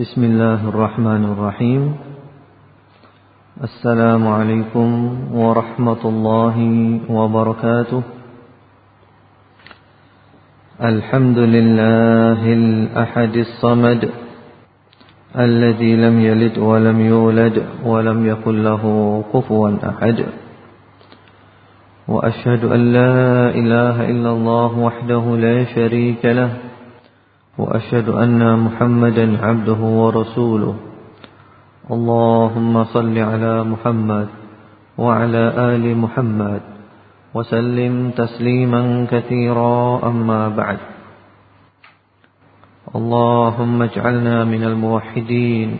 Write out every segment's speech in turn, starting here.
بسم الله الرحمن الرحيم. السلام عليكم ورحمة الله وبركاته. الحمد لله الأحد الصمد الذي لم يلد ولم يولد ولم يكن له كفوا أحد. وأشهد أن لا إله إلا الله وحده لا شريك له. وأشهد أن محمدا عبده ورسوله. اللهم صل على محمد وعلى آل محمد وسلم تسليما كثيرا أما بعد. اللهم اجعلنا من الموحدين.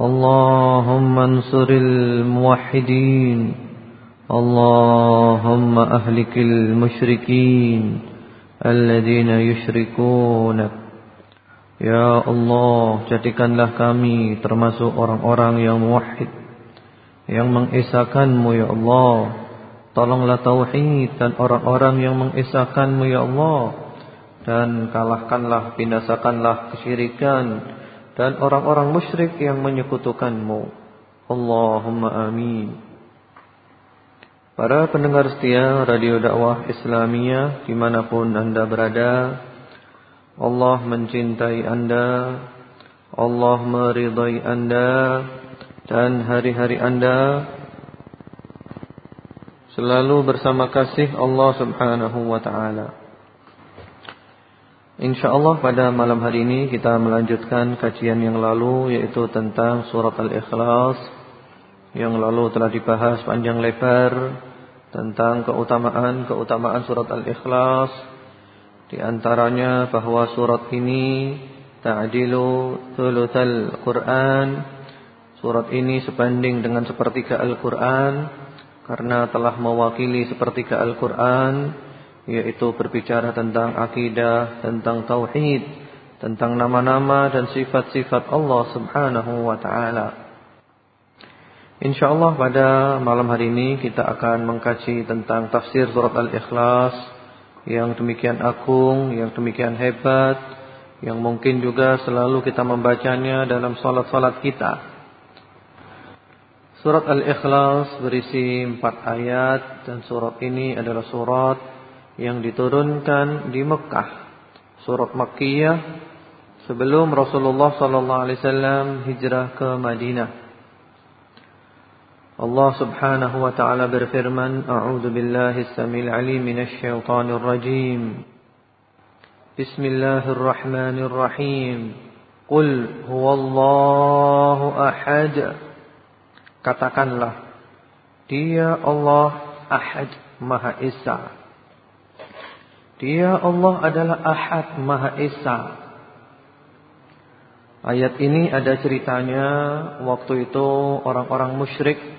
اللهم انصر الموحدين. اللهم أهلك المشركين. الذين يشركونك Ya Allah, jadikanlah kami termasuk orang-orang yang muwahhid, yang mengesahkan-Mu ya Allah. Tolonglah tauhid dan orang-orang yang mengesahkan-Mu ya Allah. Dan kalahkanlah, binasakanlah kesyirikan dan orang-orang musyrik yang menyekutukan-Mu. Allahumma amin. Para pendengar setia Radio Dakwah Islamiyah di mana pun anda berada, Allah mencintai anda Allah meridai anda Dan hari-hari anda Selalu bersama kasih Allah subhanahu wa ta'ala. InsyaAllah pada malam hari ini Kita melanjutkan kajian yang lalu Yaitu tentang surat Al-Ikhlas Yang lalu telah dibahas panjang lebar Tentang keutamaan-keutamaan surat Al-Ikhlas di antaranya bahwa surat ini ta'dilu thuluthal Quran. Surat ini sebanding dengan sepertiga Al-Quran karena telah mewakili sepertiga Al-Quran yaitu berbicara tentang akidah, tentang tauhid, tentang nama-nama dan sifat-sifat Allah Subhanahu wa taala. Insyaallah pada malam hari ini kita akan mengkaji tentang tafsir surat Al-Ikhlas yang demikian agung, yang demikian hebat, yang mungkin juga selalu kita membacanya dalam salat-salat kita. Surat Al-Ikhlas berisi empat ayat dan surat ini adalah surat yang diturunkan di Mekah. Surat Makkiyah sebelum Rasulullah wasallam hijrah ke Madinah. Allah subhanahu wa ta'ala berfirman A'udhu billahi samil alim minasyaitanir rajim Bismillahirrahmanirrahim. Qul huwallahu ahad. Katakanlah Dia Allah ahad Maha Esa. Dia Allah adalah ahad Maha Esa. Ayat ini ada ceritanya Waktu itu orang-orang musyrik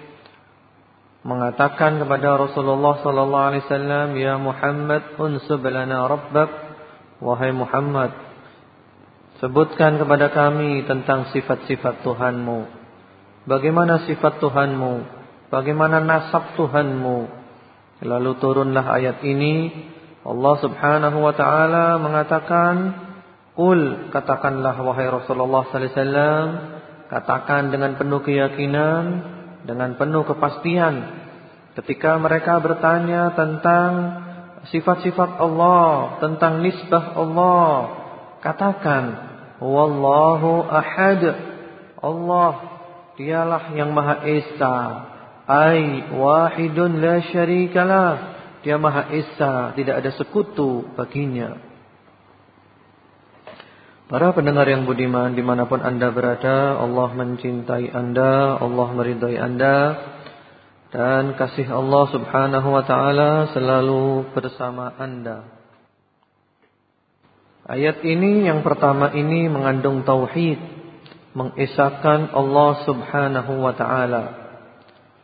mengatakan kepada Rasulullah sallallahu alaihi wasallam, "Ya Muhammad, unsub lana rabbak." Wahai Muhammad, sebutkan kepada kami tentang sifat-sifat Tuhanmu. Bagaimana sifat Tuhanmu? Bagaimana nasab Tuhanmu? Lalu turunlah ayat ini. Allah Subhanahu wa taala mengatakan, "Qul," katakanlah wahai Rasulullah sallallahu alaihi wasallam, katakan dengan penuh keyakinan dengan penuh kepastian ketika mereka bertanya tentang sifat-sifat Allah, tentang nisbah Allah, katakan wallahu ahad. Allah dialah yang Maha Esa, ai wahidun la syarikalah. Dia Maha Esa, tidak ada sekutu baginya. Para pendengar yang budiman di mana pun anda berada Allah mencintai anda Allah meridai anda Dan kasih Allah subhanahu wa ta'ala selalu bersama anda. Ayat ini yang pertama ini mengandung tauhid Mengesahkan Allah subhanahu wa ta'ala.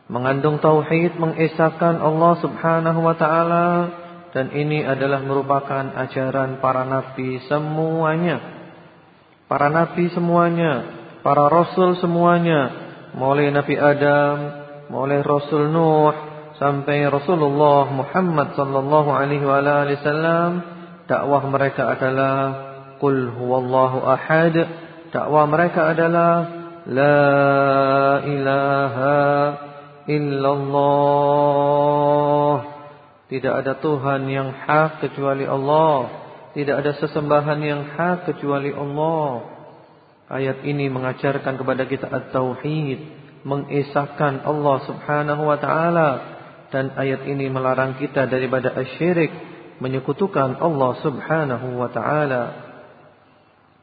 Mengandung tauhid mengesahkan Allah subhanahu wa ta'ala Dan ini adalah merupakan ajaran para nabi semuanya Para nabi semuanya, para rasul semuanya, mulai Nabi Adam, mulai Rasul Nuh sampai Rasulullah Muhammad sallallahu alaihi wasallam, dakwah mereka adalah qul huwallahu ahad Dakwah mereka adalah La ilaha illallah. Tidak ada Tuhan yang hak kecuali Allah. Tidak ada sesembahan yang hak kecuali Allah. Ayat ini mengajarkan kepada kita at-tauhid, mengesahkan Allah Subhanahu wa taala dan ayat ini melarang kita daripada asyirik, menyekutukan Allah Subhanahu wa taala.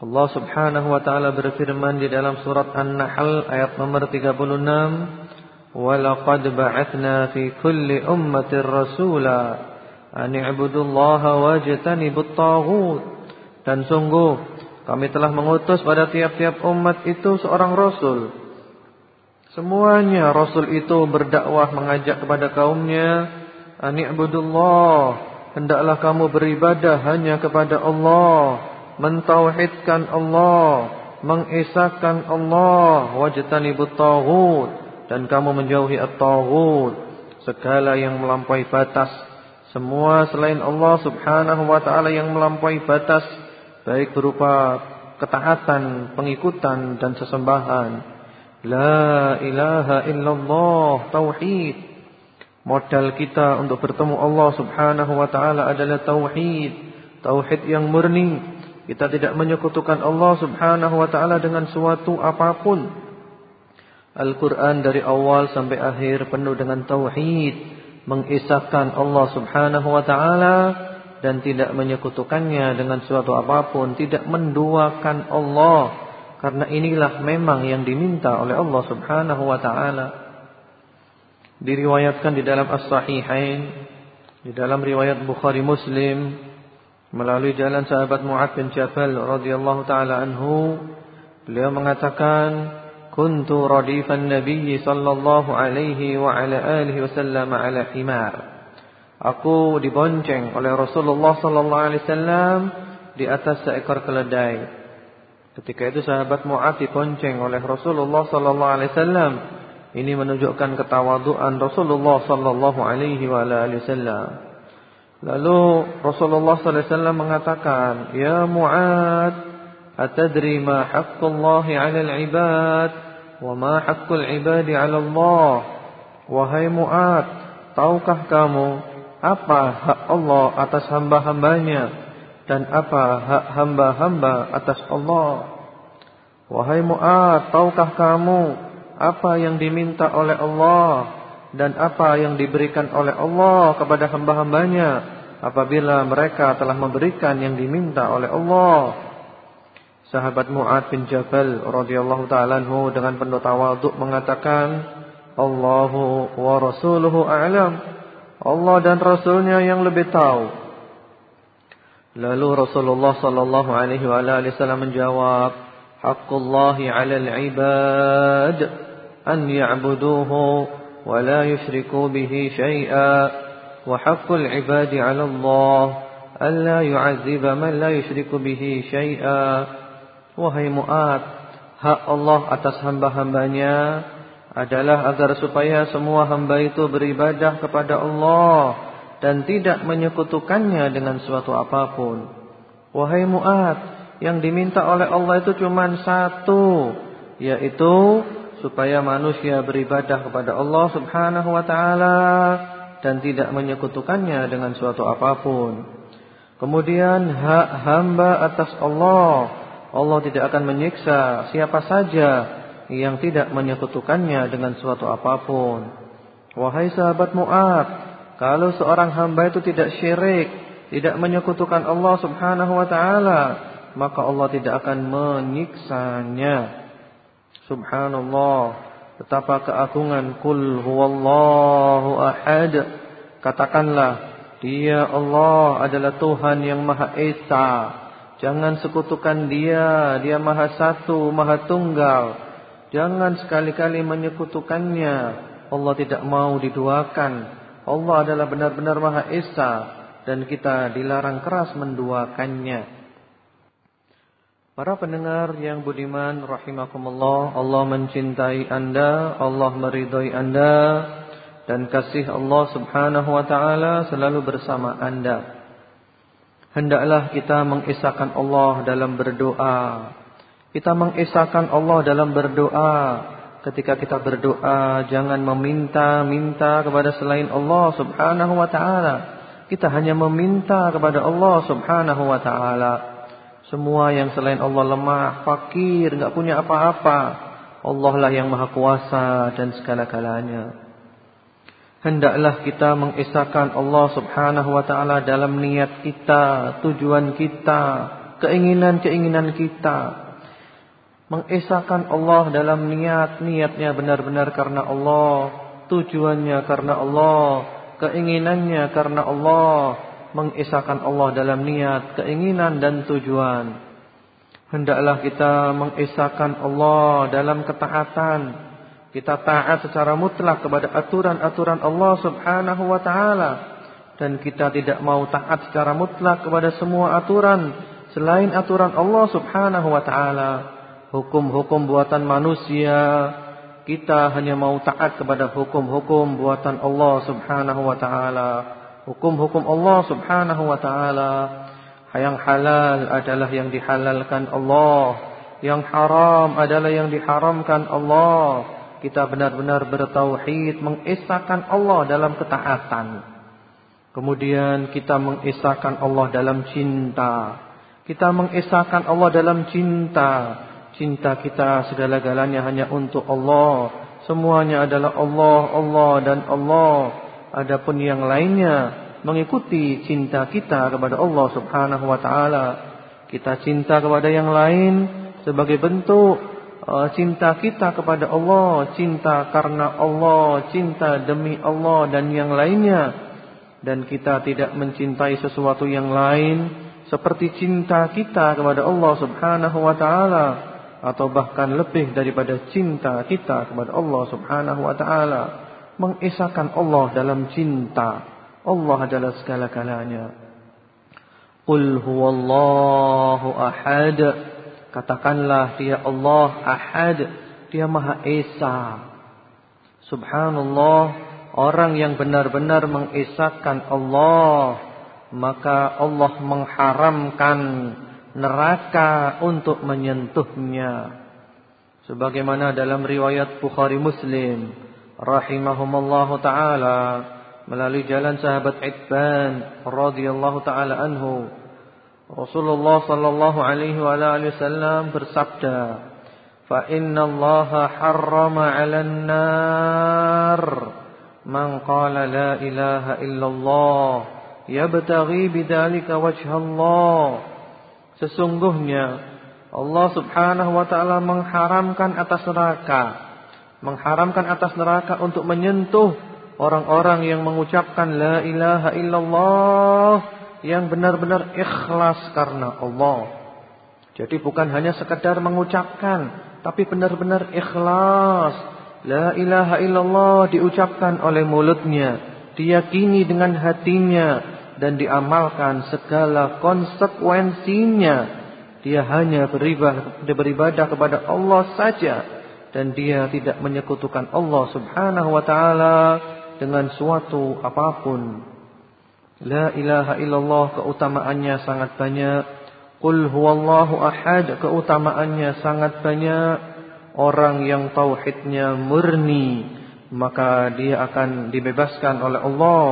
Allah Subhanahu wa taala berfirman di dalam surat An-Nahl ayat nomor 36, "Walaqad ba'atsna fi kulli ummatin rasula an i'budullaha wajtanibut taghut." Dan sungguh kami telah mengutus pada tiap-tiap umat itu seorang rasul. Semuanya rasul itu berdakwah mengajak kepada kaumnya, an i'budullah, hendaklah kamu beribadah hanya kepada Allah mentauhidkan Allah, mengesahkan Allah, wajtanibut taghut dan kamu menjauhi at-taghut, segala yang melampaui batas. Semua selain Allah Subhanahu wa taala yang melampaui batas baik berupa ketaatan, pengikutan dan sesembahan. La ilaha illallah tauhid. Modal kita untuk bertemu Allah Subhanahu wa taala adalah tauhid, tauhid yang murni kita tidak menyekutukan Allah subhanahu wa ta'ala dengan suatu apa pun. Al-Quran dari awal sampai akhir penuh dengan tauhid. Mengisahkan Allah subhanahu wa ta'ala. Dan tidak menyekutukannya dengan suatu apa pun. Tidak menduakan Allah. Karena inilah memang yang diminta oleh Allah subhanahu wa ta'ala. Diriwayatkan di dalam As-Sahihain. Di dalam riwayat Bukhari Muslim melalui jalan sahabat Mu'ad bin Jabal radhiyallahu taala anhu beliau mengatakan kuntu radifan nabiy sallallahu alaihi wa ala alihi wasallam ala himar aku dibonceng oleh Rasulullah sallallahu alaihi wasallam di atas seekor keledai. Ketika itu sahabat Mu'ad dibonceng oleh Rasulullah sallallahu alaihi wasallam. Ini menunjukkan ketawaduan Rasulullah sallallahu alaihi wasallam. Lalu Rasulullah SAW mengatakan, Ya Mu'ad, atadri ma haqqullahi 'ala al-'ibad wa ma haqqul 'ibadi 'ala Allah. Wahai Mu'ad, tahukah kamu apa hak Allah atas hamba-hambanya dan apa hak hamba-hamba atas Allah? Wahai Mu'ad, tahukah kamu apa yang diminta oleh Allah dan apa yang diberikan oleh Allah kepada hamba-hambanya apabila mereka telah memberikan yang diminta oleh Allah sahabat Mu'ad bin Jabal radhiyallahu taala dengan penuh tawaduk mengatakan Allahu wa rasuluhu a'lam. Allah dan rasulnya yang lebih tahu. Lalu Rasulullah sallallahu alaihi wasallam menjawab, "Haqqullahi 'alal 'ibad an ya'buduhu wa la yushriku bihi syai'a, wa haqqul 'ibadi 'ala Allah an la yu'azziba man la yushriku bihi syai'a." Wahai Mu'ad Hak Allah atas hamba-hambanya Adalah agar supaya semua hamba itu beribadah kepada Allah Dan tidak menyekutukannya dengan suatu apa pun Wahai Mu'ad Yang diminta oleh Allah itu cuma satu Yaitu supaya manusia beribadah kepada Allah Subhanahu wa taala dan tidak menyekutukannya dengan suatu apa pun. Kemudian hak hamba atas Allah. Allah tidak akan menyiksa siapa saja yang tidak menyekutukannya dengan suatu apa pun. Wahai sahabat Mu'ad, kalau seorang hamba itu tidak syirik, tidak menyekutukan Allah Subhanahu wa taala, maka Allah tidak akan menyiksanya. Subhanallah Betapa keagungan Kul huwallahu ahad Katakanlah Dia Allah adalah Tuhan yang Maha Esa Jangan sekutukan dia. Dia Maha Satu, Maha Tunggal. Jangan sekali-kali menyekutukannya. Allah tidak mau diduakan. Allah adalah benar-benar Maha Esa. Dan kita dilarang keras menduakannya. Para pendengar yang budiman rahimakumullah, Allah mencintai Anda, Allah meridhai Anda. Dan kasih Allah Subhanahu wa taala selalu bersama Anda. Hendaklah kita mengisahkan Allah dalam berdoa. Kita mengesahkan Allah dalam berdoa. Ketika kita berdoa, jangan meminta-minta kepada selain Allah subhanahu wa ta'ala. Kita hanya meminta kepada Allah subhanahu wa ta'ala. Semua yang selain Allah lemah, fakir, enggak punya apa-apa. Allah lah yang maha kuasa dan segala-galanya. Hendaklah kita mengesahkan Allah subhanahu wa ta'ala dalam niat kita, tujuan kita, keinginan-keinginan kita mengesahkan Allah dalam niat, niatnya benar-benar karena Allah, tujuannya karena Allah, keinginannya karena Allah, mengesahkan Allah dalam niat, keinginan dan tujuan. Hendaklah kita mengesahkan Allah dalam ketaatan. Kita taat secara mutlak kepada aturan-aturan Allah Subhanahu wa taala dan kita tidak mau taat secara mutlak kepada semua aturan selain aturan Allah Subhanahu wa taala hukum-hukum buatan manusia, kita hanya mau taat kepada hukum-hukum buatan Allah Subhanahu wa taala. Hukum-hukum Allah Subhanahu wa taala yang halal adalah yang dihalalkan Allah, yang haram adalah yang diharamkan Allah. Kita benar-benar bertauhid, mengesahkan Allah dalam ketaatan. Kemudian kita mengesahkan Allah dalam cinta. Kita mengesahkan Allah dalam cinta. Cinta kita segala-galanya hanya untuk Allah. Semuanya adalah Allah, Allah dan Allah. Adapun yang lainnya mengikuti cinta kita kepada Allah Subhanahu wa taala. Kita cinta kepada yang lain sebagai bentuk cinta kita kepada Allah, cinta karena Allah, cinta demi Allah dan yang lainnya. Dan kita tidak mencintai sesuatu yang lain seperti cinta kita kepada Allah Subhanahu wa taala atau bahkan lebih daripada cinta kita kepada Allah Subhanahu wa taala. Mengesahkan Allah dalam cinta. Allah adalah segala-galanya. Qul huwallahu ahad katakanlah dia Allah ahad dia maha esa Subhanallah orang yang benar-benar mengesahkan Allah maka Allah mengharamkan neraka untuk menyentuhnya. Sebagaimana dalam riwayat Bukhari Muslim rahimahumallahu taala melalui jalan sahabat Itban radhiyallahu taala anhu Rasulullah sallallahu alaihi wa alihi wasallam bersabda fa inna Allah harrama 'alan nar man qala la ilaha illallah yabtaghi bidzalika wajha Allah Sesungguhnya Allah subhanahu wa ta'ala mengharamkan atas neraka. Mengharamkan atas neraka untuk menyentuh orang-orang yang mengucapkan La ilaha illallah. Yang benar-benar ikhlas karena Allah. Jadi bukan hanya sekedar mengucapkan. Tapi benar-benar ikhlas. La ilaha illallah diucapkan oleh mulutnya. Diyakini dengan hatinya dan diamalkan segala konsekuensinya. Dia hanya beribadah, beribadah kepada Allah saja dan dia tidak menyekutukan Allah Subhanahu wa taala dengan suatu apa pun. La ilaha illallah keutamaannya sangat banyak. Qul huwallahu ahad keutamaannya sangat banyak. Orang yang tauhidnya murni maka dia akan dibebaskan oleh Allah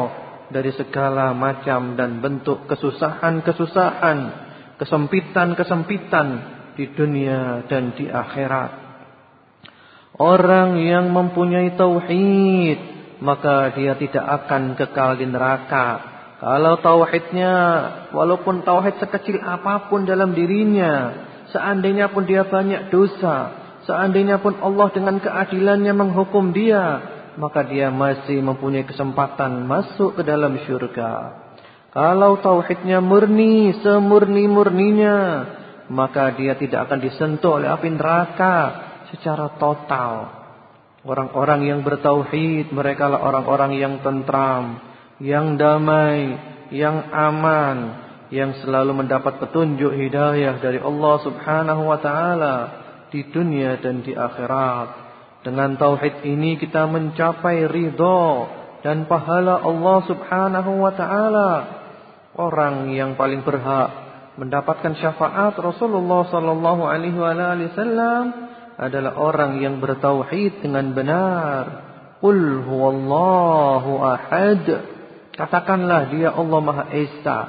dari segala macam dan bentuk kesusahan-kesusahan, kesempitan-kesempitan di dunia dan di akhirat. Orang yang mempunyai tauhid, maka dia tidak akan kekal di neraka. Kalau tauhidnya, walaupun tauhid sekecil apa pun dalam dirinya, seandainya pun dia banyak dosa, seandainya pun Allah dengan keadilannya menghukum dia, maka dia masih mempunyai kesempatan masuk ke dalam syurga. Kalau tauhidnya murni, semurni-murninya, maka dia tidak akan disentuh oleh api neraka secara total. Orang-orang yang bertauhid, mereka lah orang-orang yang tentram, yang damai, yang aman, yang selalu mendapat petunjuk hidayah dari Allah Subhanahu wa taala di dunia dan di akhirat. Dengan tauhid ini kita mencapai ridho dan pahala Allah Subhanahu wa taala. Orang yang paling berhak mendapatkan syafaat Rasulullah sallallahu alaihi wasallam adalah orang yang bertauhid dengan benar. Qul huwallahu ahad. Katakanlah dia Allah Maha Esa.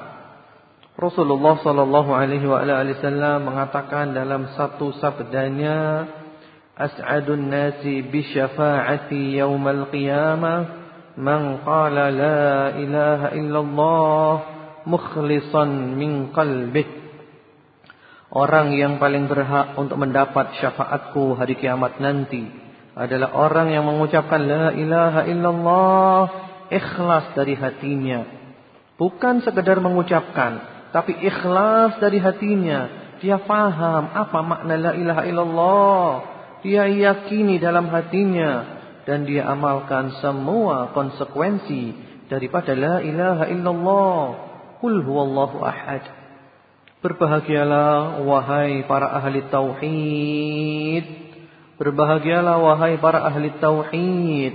Rasulullah sallallahu alaihi wasallam mengatakan dalam satu sabdanya, "As'adun nasi bi syafaati yaumal qiyamah man qala la ilaha illallah mukhlishan min qalbihi." Orang yang paling berhak untuk mendapat syafaatku hari kiamat nanti adalah orang yang mengucapkan la ilaha illallah ikhlas dari hatinya. Bukan sekedar mengucapkan, tapi ikhlas dari hatinya. Dia faham apa makna la ilaha illallah. Dia yakini dalam hatinya dan dia amalkan semua konsekuensi daripada la ilaha illallah. Qul huwallahu ahad. Berbahagialah wahai para ahli tauhid. Berbahagialah wahai para ahli tauhid.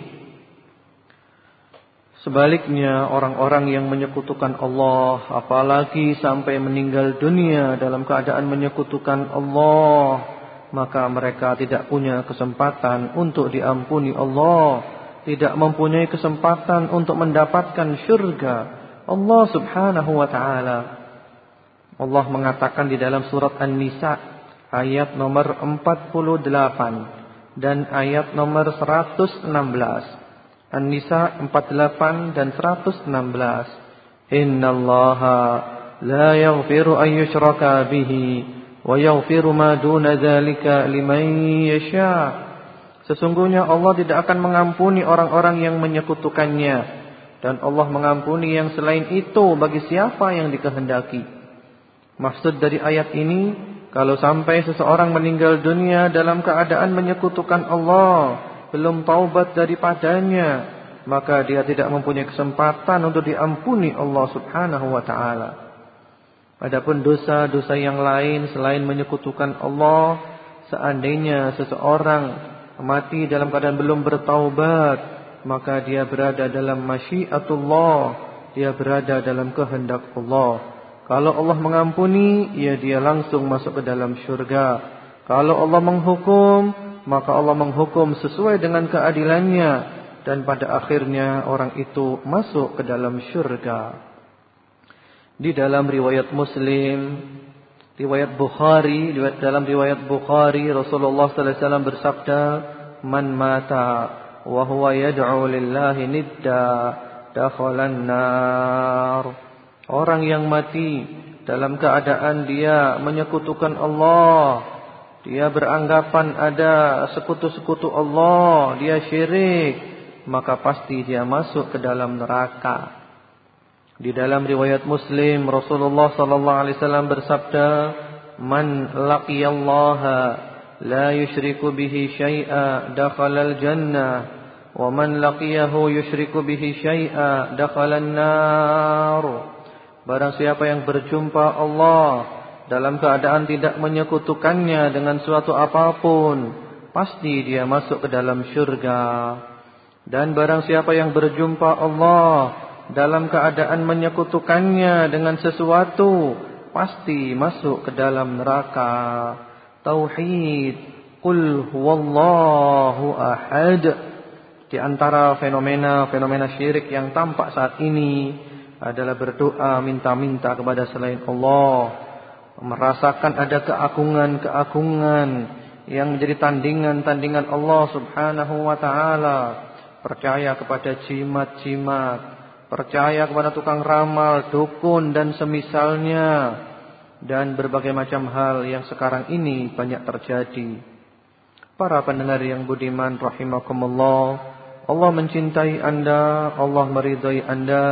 Sebaliknya orang-orang yang menyekutukan Allah apalagi sampai meninggal dunia dalam keadaan menyekutukan Allah, maka mereka tidak punya kesempatan untuk diampuni Allah, tidak mempunyai kesempatan untuk mendapatkan syurga Allah Subhanahu wa taala. Allah mengatakan di dalam surat An-Nisa ayat nomor 48 dan ayat nomor 116. An-Nisa 48 dan 116. Innallaha la yaghfiru an yushraka bihi wa yaghfiru ma duna dzalika liman yasha. Sesungguhnya Allah tidak akan mengampuni orang-orang yang menyekutukannya dan Allah mengampuni yang selain itu bagi siapa yang dikehendaki. Maksud dari ayat ini, kalau sampai seseorang meninggal dunia dalam keadaan menyekutukan Allah, belum taubat daripadanya, maka dia tidak mempunyai kesempatan untuk diampuni Allah Subhanahu wa taala. Adapun dosa-dosa yang lain selain menyekutukan Allah, seandainya seseorang mati dalam keadaan belum bertaubat, maka dia berada dalam masyiatullah, dia berada dalam kehendak Allah. Kalau Allah mengampuni, ya dia langsung masuk ke dalam syurga. Kalau Allah menghukum, maka Allah menghukum sesuai dengan keadilannya. Dan pada akhirnya orang itu masuk ke dalam syurga. Di dalam riwayat Muslim, riwayat Bukhari, dalam riwayat Bukhari Rasulullah sallallahu alaihi wasallam bersabda, "Man mata wa huwa yad'u lillahi nidda dakhalan nar." Orang yang mati dalam keadaan dia menyekutukan Allah, dia beranggapan ada sekutu-sekutu Allah, dia syirik, maka pasti dia masuk ke dalam neraka. Di dalam riwayat Muslim Rasulullah sallallahu alaihi wasallam bersabda, "Man laqiyallaha la yusyriku bihi syai'a dakhala al-jannah, wa man laqiyahu yusyriku bihi syai'a dakhala an-nar." Barang siapa yang berjumpa Allah dalam keadaan tidak menyekutukannya dengan suatu apa pun, pasti dia masuk ke dalam syurga. Dan barang siapa yang berjumpa Allah dalam keadaan menyekutukannya dengan sesuatu, pasti masuk ke dalam neraka. Tauhid, qul huwallahu ahad. Di antara fenomena-fenomena syirik yang tampak saat ini adalah berdoa minta-minta kepada selain Allah. Merasakan ada keagungan-keagungan yang menjadi tandingan-tandingan Allah Subhanahu wa taala. Percaya kepada jimat-jimat. Percaya kepada tukang ramal dukun dan semisalnya. Dan berbagai macam hal yang sekarang ini banyak terjadi. Para pendengar yang budiman rahimakumullah Allah mencintai Anda Allah meridai Anda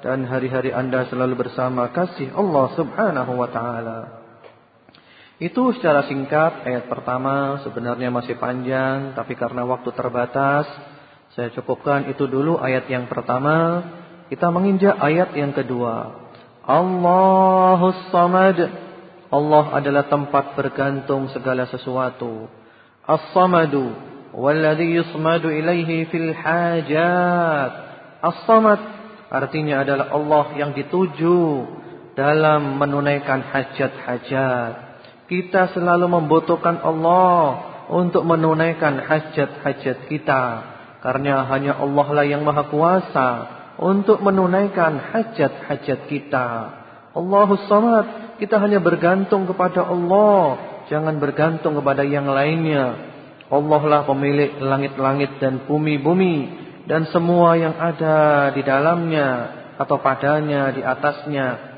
dan hari-hari anda selalu bersama kasih Allah subhanahu wa ta'ala. Itu secara singkat ayat pertama sebenarnya masih panjang tapi karena waktu terbatas saya cukupkan itu dulu ayat yang pertama kita menginjak ayat yang kedua. Allahus samad Allah adalah tempat bergantung segala sesuatu. As-samadu walladhi yusmadu ilaihi fil hajat. As-samad Artinya adalah Allah yang dituju dalam menunaikan hajat-hajat. Kita selalu membutuhkan Allah untuk menunaikan hajat-hajat kita. Karena hanya Allah lah yang maha kuasa untuk menunaikan hajat-hajat kita. Allahus samad, kita hanya bergantung kepada Allah. Jangan bergantung kepada yang lainnya. Allah lah pemilik langit-langit dan bumi-bumi. Dan semua yang ada di dalamnya atau padanya, di atasnya.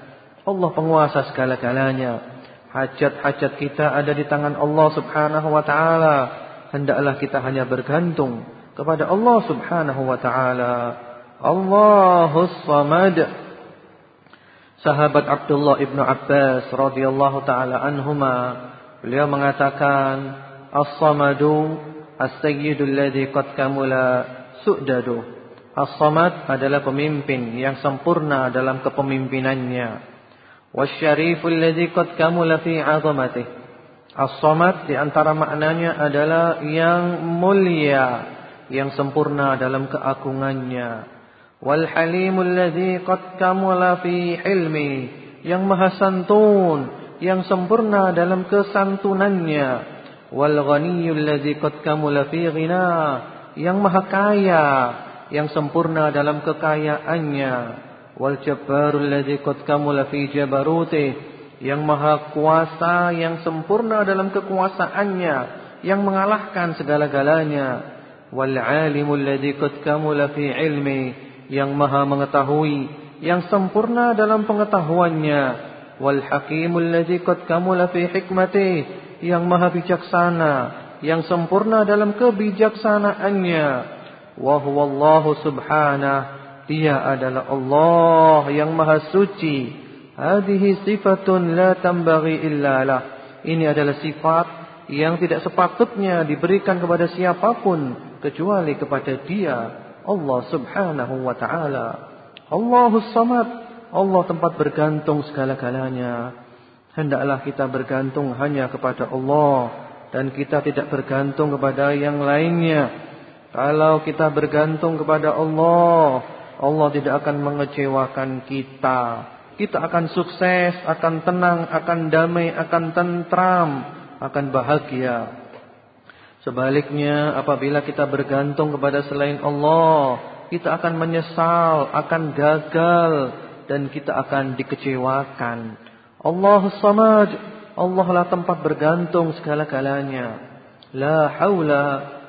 Allah penguasa segala-galanya. Hajat-hajat kita ada di tangan Allah subhanahu wa ta'ala. Hendaklah kita hanya bergantung kepada Allah subhanahu wa ta'ala. Allahus samad. Sahabat Abdullah ibn Abbas radhiyallahu taala anhuma beliau mengatakan As-samadu as-sayyidu alladhi qad kamula su'dadu. As-samad adalah pemimpin yang sempurna dalam kepemimpinannya. Wasyarifu alladhi qad kamula fi 'azamatih. As-samad di antara maknanya adalah yang mulia, yang sempurna dalam keagungannya. Wal halimul ladzi qad kamala fi hilmi, yang maha santun, yang sempurna dalam kesantunannya. Wal ghaniyul ladzi qad kamala fi ghina, yang maha kaya, yang sempurna dalam kekayaannya. Wal jabbarul ladzi qad kamala fi jabarutih, yang maha kuasa, yang sempurna dalam kekuasaannya, yang mengalahkan segala-galanya. Wal alimul ladzi qad kamala fi ilmi, yang maha mengetahui, yang sempurna dalam pengetahuannya. Wal hakimul ladzi qad kamula fi hikmati, yang maha bijaksana, yang sempurna dalam kebijaksanaannya. Wa huwa Allah subhanahu, dia adalah Allah yang maha suci. Hadhihi sifatun la tambaghi illa lah. Ini adalah sifat yang tidak sepatutnya diberikan kepada siapa pun kecuali kepada Dia Allah subhanahu wa ta'ala. Allahus samad. Allah tempat bergantung segala-galanya. Hendaklah kita bergantung hanya kepada Allah. Dan kita tidak bergantung kepada yang lainnya. Kalau kita bergantung kepada Allah. Allah tidak akan mengecewakan kita. Kita akan sukses, akan tenang, akan damai, akan tentram, akan bahagia. Sebaliknya apabila kita bergantung kepada selain Allah, kita akan menyesal, akan gagal dan kita akan dikecewakan. Allah Samad, Allah lah tempat bergantung segala-galanya. La haula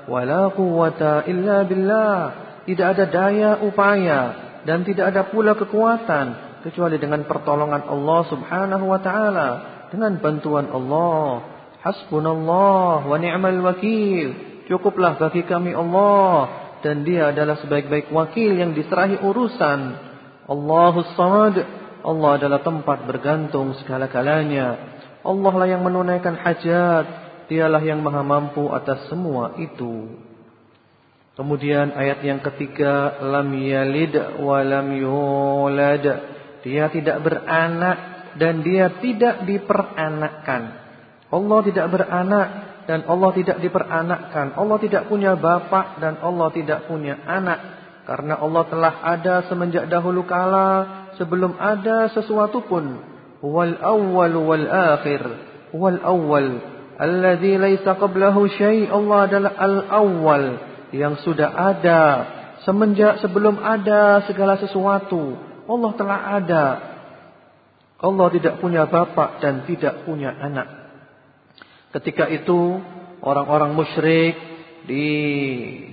wa la quwwata illa billah. Tidak ada daya upaya dan tidak ada pula kekuatan kecuali dengan pertolongan Allah Subhanahu wa taala, dengan bantuan Allah. Hasbunallah wa ni'mal wakil. Cukuplah bagi kami Allah dan dia adalah sebaik-baik wakil yang diserahi urusan. Allahus samad. Allah adalah tempat bergantung segala-galanya. Allah lah yang menunaikan hajat. Dialah yang maha mampu atas semua itu. Kemudian ayat yang ketiga. Lam yalid wa lam yulad. Dia tidak beranak dan dia tidak diperanakkan. Allah tidak beranak dan Allah tidak diperanakkan. Allah tidak punya bapak dan Allah tidak punya anak. Karena Allah telah ada semenjak dahulu kala sebelum ada sesuatu pun. Awwal wal akhir. Wal awwal alladhi laisa qablahu syai. Allah adalah al awwal yang sudah ada semenjak sebelum ada segala sesuatu. Allah telah ada. Allah tidak punya bapak dan tidak punya anak. Ketika itu orang-orang musyrik di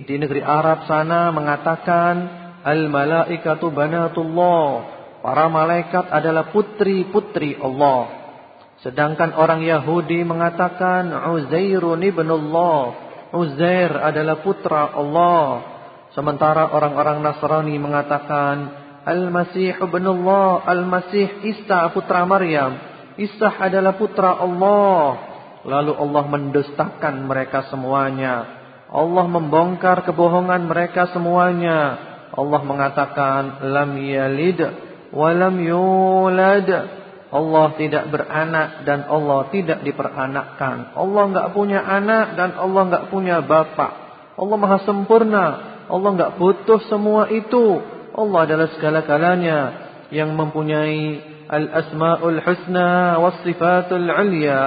di negeri Arab sana mengatakan al malaikatu banatullah. Para malaikat adalah putri-putri Allah. Sedangkan orang Yahudi mengatakan Uzairun ibnullah. Uzair adalah putra Allah. Sementara orang-orang Nasrani mengatakan Al-Masih ibnullah, Al-Masih Isa putra Maryam. Isa adalah putra Allah. Lalu Allah mendustakan mereka semuanya. Allah membongkar kebohongan mereka semuanya. Allah mengatakan lam yalid wa lam yulad. Allah tidak beranak dan Allah tidak diperanakkan. Allah enggak punya anak dan Allah enggak punya bapak. Allah Maha sempurna. Allah enggak butuh semua itu. Allah adalah segala-galanya yang mempunyai al-asmaul husna was sifatul ulya.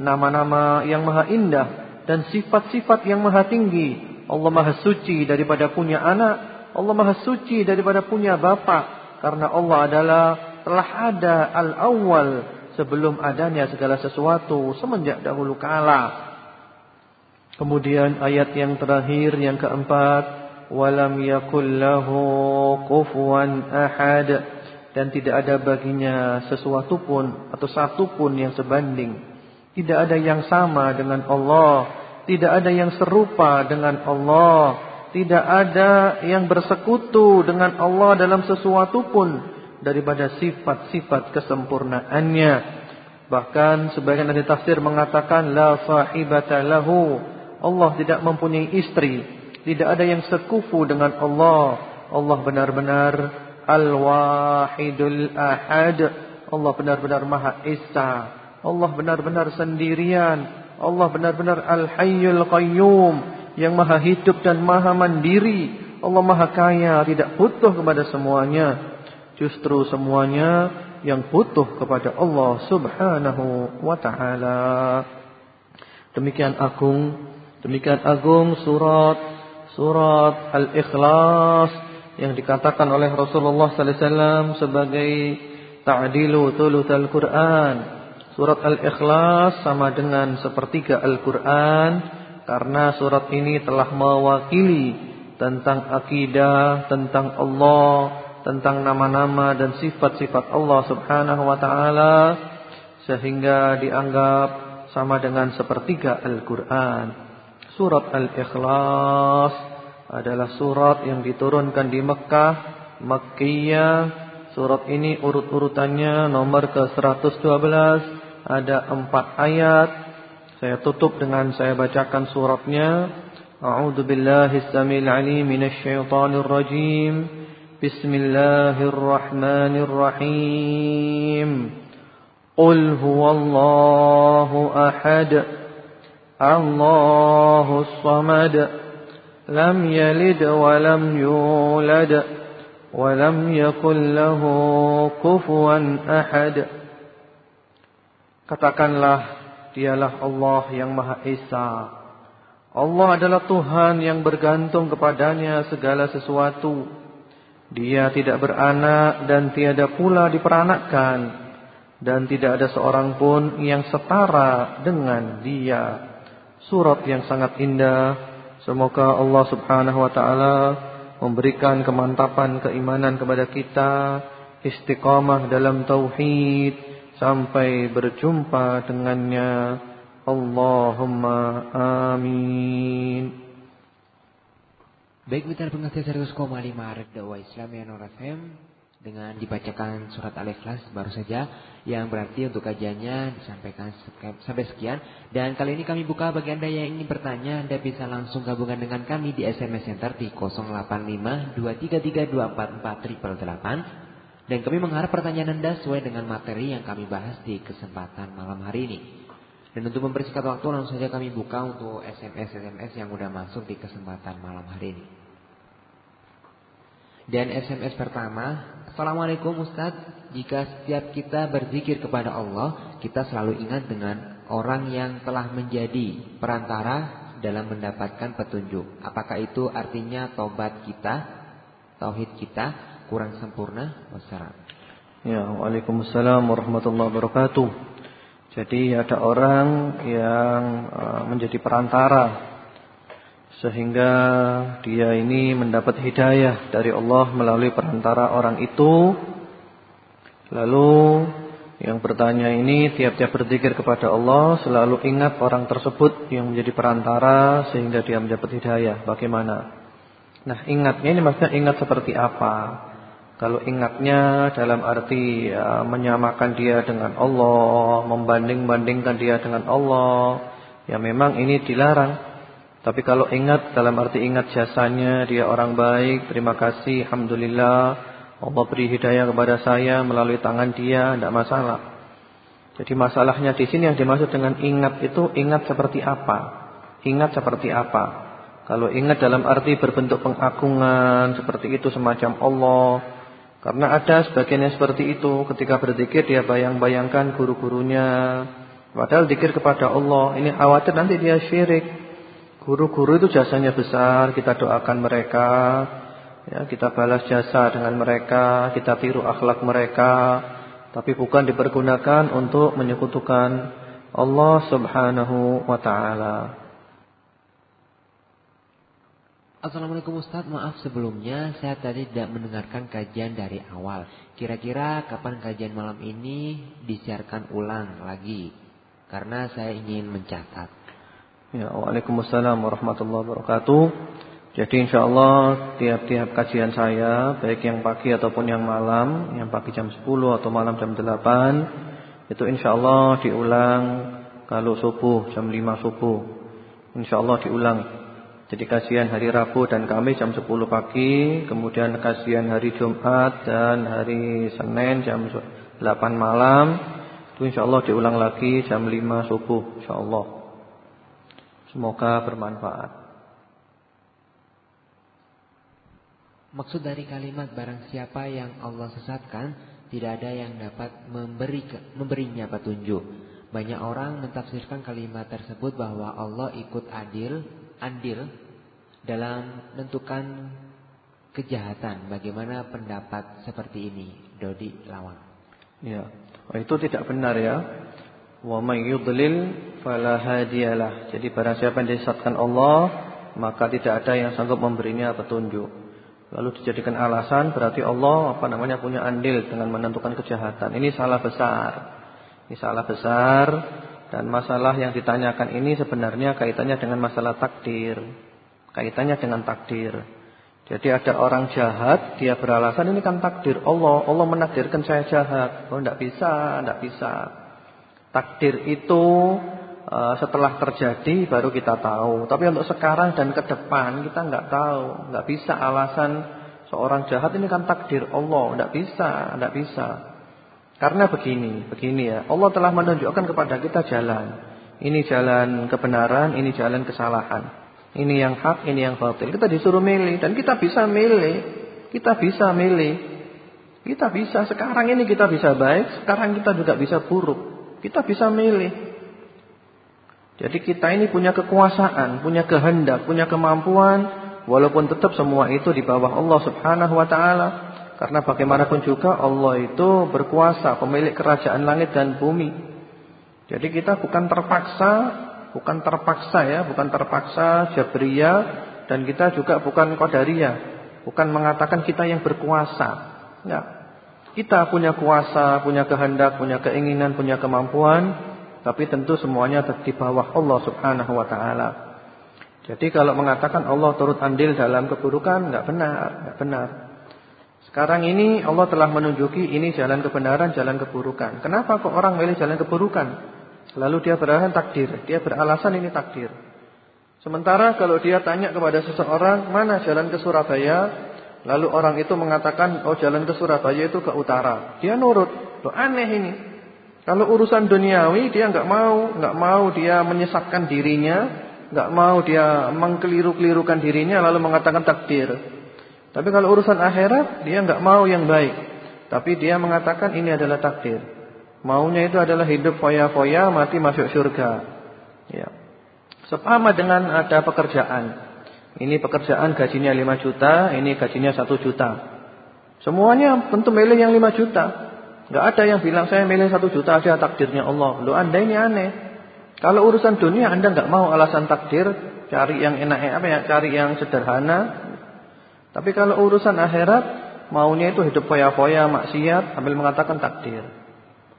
Nama-nama yang maha indah dan sifat-sifat yang maha tinggi. Allah maha suci daripada punya anak. Allah maha suci daripada punya bapak. Karena Allah adalah telah ada al-awwal sebelum adanya segala sesuatu semenjak dahulu kala. Kemudian ayat yang terakhir yang keempat, walam yakul kufuwan ahad dan tidak ada baginya sesuatu pun atau satu pun yang sebanding. Tidak ada yang sama dengan Allah, tidak ada yang serupa dengan Allah, tidak ada yang bersekutu dengan Allah dalam sesuatu pun daripada sifat-sifat kesempurnaannya. Bahkan sebagian dari tafsir mengatakan la sahibata lahu Allah tidak mempunyai istri. Tidak ada yang sekufu dengan Allah. Allah benar-benar Al-Wahidul Ahad. Allah benar-benar Maha Esa. Allah benar-benar sendirian. Allah benar-benar Al-Hayyul Qayyum. Yang Maha hidup dan Maha mandiri. Allah Maha kaya. Tidak butuh kepada semuanya. Justru semuanya yang butuh kepada Allah subhanahu wa ta'ala. Demikian agung Demikian agung surat surat Al-Ikhlas yang dikatakan oleh Rasulullah sallallahu alaihi wasallam sebagai ta'dilu thulutsal Quran. Surat Al-Ikhlas sama dengan sepertiga Al-Qur'an karena surat ini telah mewakili tentang akidah, tentang Allah, tentang nama-nama dan sifat-sifat Allah Subhanahu wa taala sehingga dianggap sama dengan sepertiga Al-Qur'an. Surat Al-Ikhlas adalah surat yang diturunkan di Mekah, Makkiyah. Surat ini urut-urutannya nomor ke-112, ada empat ayat. Saya tutup dengan saya bacakan suratnya. A'udzu billahi samil alim minasy syaithanir rajim. Bismillahirrahmanirrahim. Qul huwallahu ahad. الله الصمد لم يلد ولم يولد ولم يكن له كفوا أحد Katakanlah dialah Allah yang Maha Esa. Allah adalah Tuhan yang bergantung kepadanya segala sesuatu. Dia tidak beranak dan tiada pula diperanakkan. Dan tidak ada seorang pun yang setara dengan dia. Surat yang sangat indah. Semoga Allah Subhanahu wa taala memberikan kemantapan keimanan kepada kita, istiqamah dalam tauhid sampai berjumpa dengannya. Allahumma amin. Baik mitra pengasih 100,5 Dakwah Islam yang Nur FM dengan dibacakan surat Al-Ikhlas baru saja yang berarti untuk kajiannya disampaikan sampai sekian dan kali ini kami buka bagi Anda yang ingin bertanya Anda bisa langsung gabungan dengan kami di SMS Center di 085233244888 dan kami mengharap pertanyaan Anda sesuai dengan materi yang kami bahas di kesempatan malam hari ini. Dan untuk mempersingkat waktu langsung saja kami buka untuk SMS-SMS yang sudah masuk di kesempatan malam hari ini. Dan SMS pertama Assalamualaikum Ustaz Jika setiap kita berzikir kepada Allah Kita selalu ingat dengan orang yang telah menjadi perantara dalam mendapatkan petunjuk Apakah itu artinya tobat kita Tauhid kita kurang sempurna Wassalam Ya, Waalaikumsalam warahmatullahi wabarakatuh Jadi ada orang yang uh, menjadi perantara sehingga dia ini mendapat hidayah dari Allah melalui perantara orang itu. Lalu yang bertanya ini tiap-tiap berzikir kepada Allah selalu ingat orang tersebut yang menjadi perantara sehingga dia mendapat hidayah. Bagaimana? Nah, ingatnya ini maksudnya ingat seperti apa? Kalau ingatnya dalam arti ya, menyamakan dia dengan Allah, membanding-bandingkan dia dengan Allah, ya memang ini dilarang. Tapi kalau ingat dalam arti ingat jasanya dia orang baik, terima kasih, alhamdulillah Allah beri hidayah kepada saya melalui tangan dia, tidak masalah. Jadi masalahnya di sini yang dimaksud dengan ingat itu ingat seperti apa? Ingat seperti apa? Kalau ingat dalam arti berbentuk pengagungan seperti itu semacam Allah, Karena ada sebagian yang seperti itu. Ketika berzikir dia bayang-bayangkan guru-gurunya. Padahal zikir kepada Allah Ini khawatir nanti dia syirik. Guru-guru itu jasanya besar Kita doakan mereka. Ya, Kita balas jasa dengan mereka Kita tiru akhlak mereka. Tapi bukan dipergunakan untuk menyekutukan Allah subhanahu wa ta'ala Assalamualaikum Ustaz, maaf sebelumnya saya tadi tidak mendengarkan kajian dari awal. Kira-kira kapan kajian malam ini disiarkan ulang lagi? Karena saya ingin mencatat. Ya, Waalaikumsalam warahmatullahi wabarakatuh. Jadi insya Allah tiap-tiap kajian saya, baik yang pagi ataupun yang malam, yang pagi jam 10 atau malam jam 8, itu insya Allah diulang kalau subuh, jam 5 subuh. Insya Allah diulang jadi kajian hari Rabu dan Kamis jam 10 pagi, kemudian kajian hari Jumat dan hari Senin jam 8 malam. Itu insyaallah diulang lagi jam 5 subuh insyaallah. Semoga bermanfaat. Maksud dari kalimat barang siapa yang Allah sesatkan tidak ada yang dapat memberi memberinya petunjuk. Banyak orang mentafsirkan kalimat tersebut bahwa Allah ikut adil andil dalam menentukan kejahatan. Bagaimana pendapat seperti ini, Dodi Lawang? Ya, itu tidak benar ya. Wa may yudlil fala hadiyalah. Jadi barang siapa yang disesatkan Allah, maka tidak ada yang sanggup memberinya petunjuk. Lalu dijadikan alasan berarti Allah apa namanya punya andil dengan menentukan kejahatan. Ini salah besar. Ini salah besar dan masalah yang ditanyakan ini sebenarnya kaitannya dengan masalah takdir. Kaitannya dengan takdir. Jadi ada orang jahat, dia beralasan ini kan takdir Allah. Allah menakdirkan saya jahat. Oh tidak bisa, tidak bisa. Takdir itu uh, setelah terjadi baru kita tahu. Tapi untuk sekarang dan ke depan kita nggak tahu. nggak bisa alasan seorang jahat ini kan takdir Allah. Tidak bisa, tidak bisa. Karena begini, begini ya. Allah telah menunjukkan kepada kita jalan. Ini jalan kebenaran, ini jalan kesalahan. Ini yang hak, ini yang batil. Kita disuruh milih dan kita bisa milih. Kita bisa milih. Kita bisa sekarang ini kita bisa baik, sekarang kita juga bisa buruk. Kita bisa milih. Jadi kita ini punya kekuasaan, punya kehendak, punya kemampuan walaupun tetap semua itu di bawah Allah Subhanahu wa taala. Karena bagaimanapun juga Allah itu berkuasa, pemilik kerajaan langit dan bumi. Jadi kita bukan terpaksa, bukan terpaksa ya, bukan terpaksa Jabriyah dan kita juga bukan Qadariyah. Bukan mengatakan kita yang berkuasa. Ya. Kita punya kuasa, punya kehendak, punya keinginan, punya kemampuan, tapi tentu semuanya di bawah Allah Subhanahu wa taala. Jadi kalau mengatakan Allah turut andil dalam keburukan enggak benar, enggak benar. Sekarang ini Allah telah menunjuki ini jalan kebenaran, jalan keburukan. Kenapa kok orang milih jalan keburukan? Lalu dia beralasan takdir, dia beralasan ini takdir. Sementara kalau dia tanya kepada seseorang, mana jalan ke Surabaya? Lalu orang itu mengatakan, oh jalan ke Surabaya itu ke utara. Dia nurut. Loh aneh ini. Kalau urusan duniawi dia nggak mau, nggak mau dia menyesatkan dirinya, nggak mau dia mengkeliru-kelirukan dirinya lalu mengatakan takdir. Tapi kalau urusan akhirat dia enggak mau yang baik. Tapi dia mengatakan ini adalah takdir. Maunya itu adalah hidup foya-foya, mati masuk surga. Ya. Sepama dengan ada pekerjaan. Ini pekerjaan gajinya 5 juta, ini gajinya 1 juta. Semuanya tentu milih yang 5 juta. Enggak ada yang bilang saya milih 1 juta aja takdirnya Allah. Loh Anda ini aneh. Kalau urusan dunia Anda enggak mau alasan takdir, cari yang enak apa ya, cari yang sederhana, tapi kalau urusan akhirat maunya itu hidup foya-foya, maksiat sambil mengatakan takdir.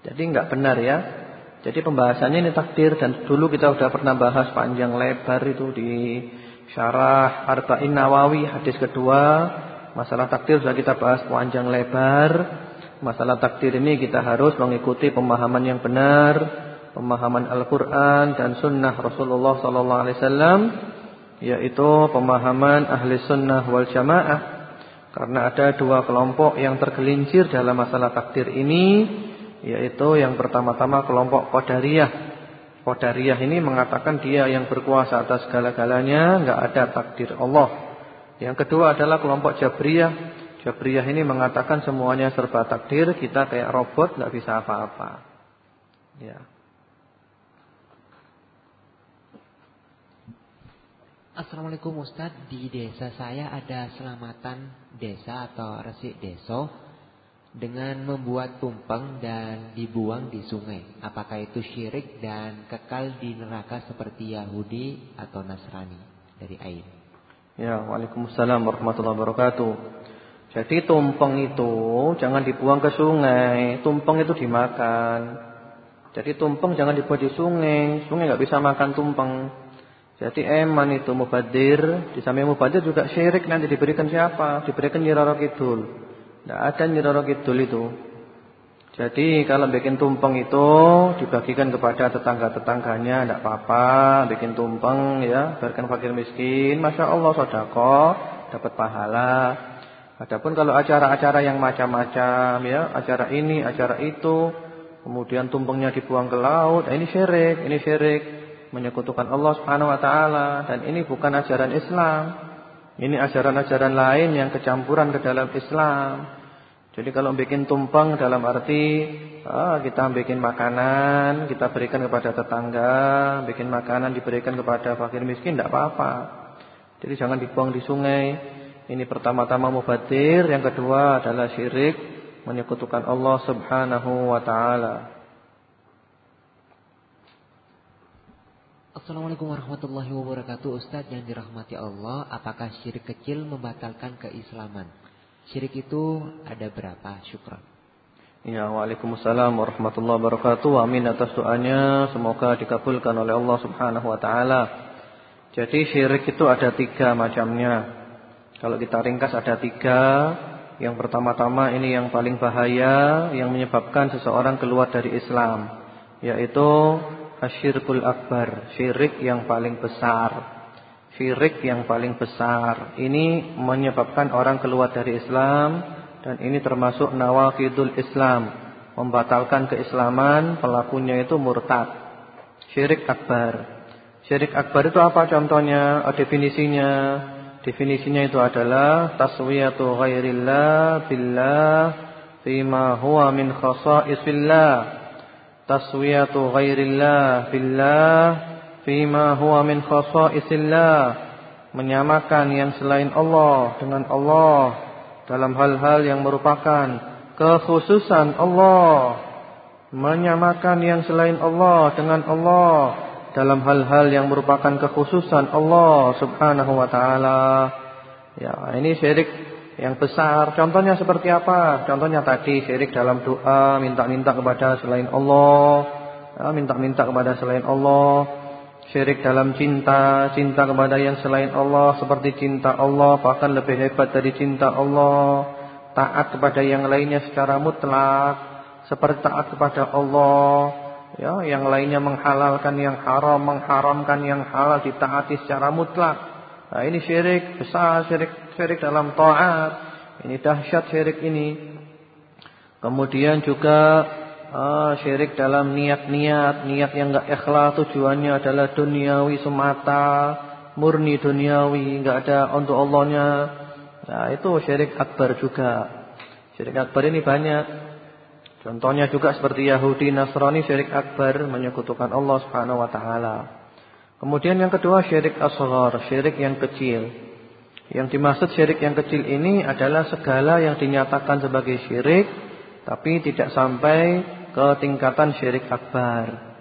Jadi enggak benar ya. Jadi pembahasannya ini takdir dan dulu kita sudah pernah bahas panjang lebar itu di syarah Arba'in Nawawi hadis kedua. Masalah takdir sudah kita bahas panjang lebar. Masalah takdir ini kita harus mengikuti pemahaman yang benar, pemahaman Al-Qur'an dan sunnah Rasulullah sallallahu alaihi wasallam yaitu pemahaman ahli sunnah wal jamaah karena ada dua kelompok yang tergelincir dalam masalah takdir ini yaitu yang pertama-tama kelompok Qadariyah Qadariyah ini mengatakan dia yang berkuasa atas segala-galanya enggak ada takdir Allah yang kedua adalah kelompok Jabriyah Jabriyah ini mengatakan semuanya serba takdir, kita kayak robot nggak bisa apa-apa. Ya. Assalamualaikum Ustadz. Di desa saya ada selamatan desa atau resik deso Dengan membuat tumpeng dan dibuang di sungai. Apakah itu syirik dan kekal di neraka seperti Yahudi atau Nasrani? Dari Ain Ya, Waalaikumsalam warahmatullahi wabarakatuh. Jadi tumpeng itu jangan dibuang ke sungai. Tumpeng itu dimakan. Jadi tumpeng jangan dibuang di sungai. Sungai nggak bisa makan tumpeng jadi eman itu mubadir, di samping mubadir juga syirik nanti diberikan siapa? Diberikan Nyiroro Kidul. Tidak ada Nyiroro Kidul itu. Jadi kalau bikin tumpeng itu dibagikan kepada tetangga-tetangganya, tidak apa-apa, bikin tumpeng ya, berikan fakir miskin, masya Allah sodako, dapat pahala. Adapun kalau acara-acara yang macam-macam ya, acara ini, acara itu, kemudian tumpengnya dibuang ke laut, nah ini syirik, ini syirik menyekutukan Allah Subhanahu wa taala dan ini bukan ajaran Islam. Ini ajaran-ajaran lain yang kecampuran ke dalam Islam. Jadi kalau bikin tumpeng dalam arti ah, kita bikin makanan, kita berikan kepada tetangga, bikin makanan diberikan kepada fakir miskin tidak apa-apa. Jadi jangan dibuang di sungai. Ini pertama-tama mubadir, yang kedua adalah syirik menyekutukan Allah Subhanahu wa taala. Assalamualaikum warahmatullahi wabarakatuh. Ustadz yang dirahmati Allah Apakah syirik kecil membatalkan keislaman? Syirik itu ada berapa? Syukran. Ya Waalaikumsalam warahmatullahi wabarakatuh. Amin atas doanya. Semoga dikabulkan oleh Allah subhanahu wa ta'ala. Jadi syirik itu ada tiga macamnya. Kalau kita ringkas ada tiga. Yang pertama-tama ini yang paling bahaya Yang menyebabkan seseorang keluar dari Islam Yaitu asyirkul akbar, syirik yang paling besar. Syirik yang paling besar. Ini menyebabkan orang keluar dari Islam dan ini termasuk nawaqidul Islam, membatalkan keislaman, pelakunya itu murtad. Syirik akbar. Syirik akbar itu apa contohnya? Oh, definisinya. Definisinya itu adalah taswiyatu ghairillah billah fima huwa min khasa'isillah taswiyatu ghairillah billah fima huwa min khasaisillah menyamakan yang selain Allah dengan Allah dalam hal-hal yang merupakan kekhususan Allah menyamakan yang selain Allah dengan Allah dalam hal-hal yang merupakan kekhususan Allah Subhanahu wa taala. Ya ini syirik yang besar. Contohnya seperti apa? Contohnya tadi syirik dalam doa, minta-minta kepada selain Allah, ya, minta-minta kepada selain Allah. Syirik dalam cinta, cinta kepada yang selain Allah seperti cinta Allah bahkan lebih hebat dari cinta Allah. Taat kepada yang lainnya secara mutlak seperti taat kepada Allah. Ya, yang lainnya menghalalkan yang haram, mengharamkan yang halal ditaati secara mutlak. Nah, ini syirik besar, syirik syirik dalam taat. Ini dahsyat syirik ini. Kemudian juga uh, syirik dalam niat-niat, niat yang enggak ikhlas tujuannya adalah duniawi semata, murni duniawi, enggak ada untuk Allahnya. Nah, itu syirik akbar juga. Syirik akbar ini banyak. Contohnya juga seperti Yahudi Nasrani syirik akbar menyekutukan Allah Subhanahu wa taala. Kemudian yang kedua syirik asghar, syirik yang kecil. Yang dimaksud syirik yang kecil ini adalah segala yang dinyatakan sebagai syirik tapi tidak sampai ke tingkatan syirik akbar.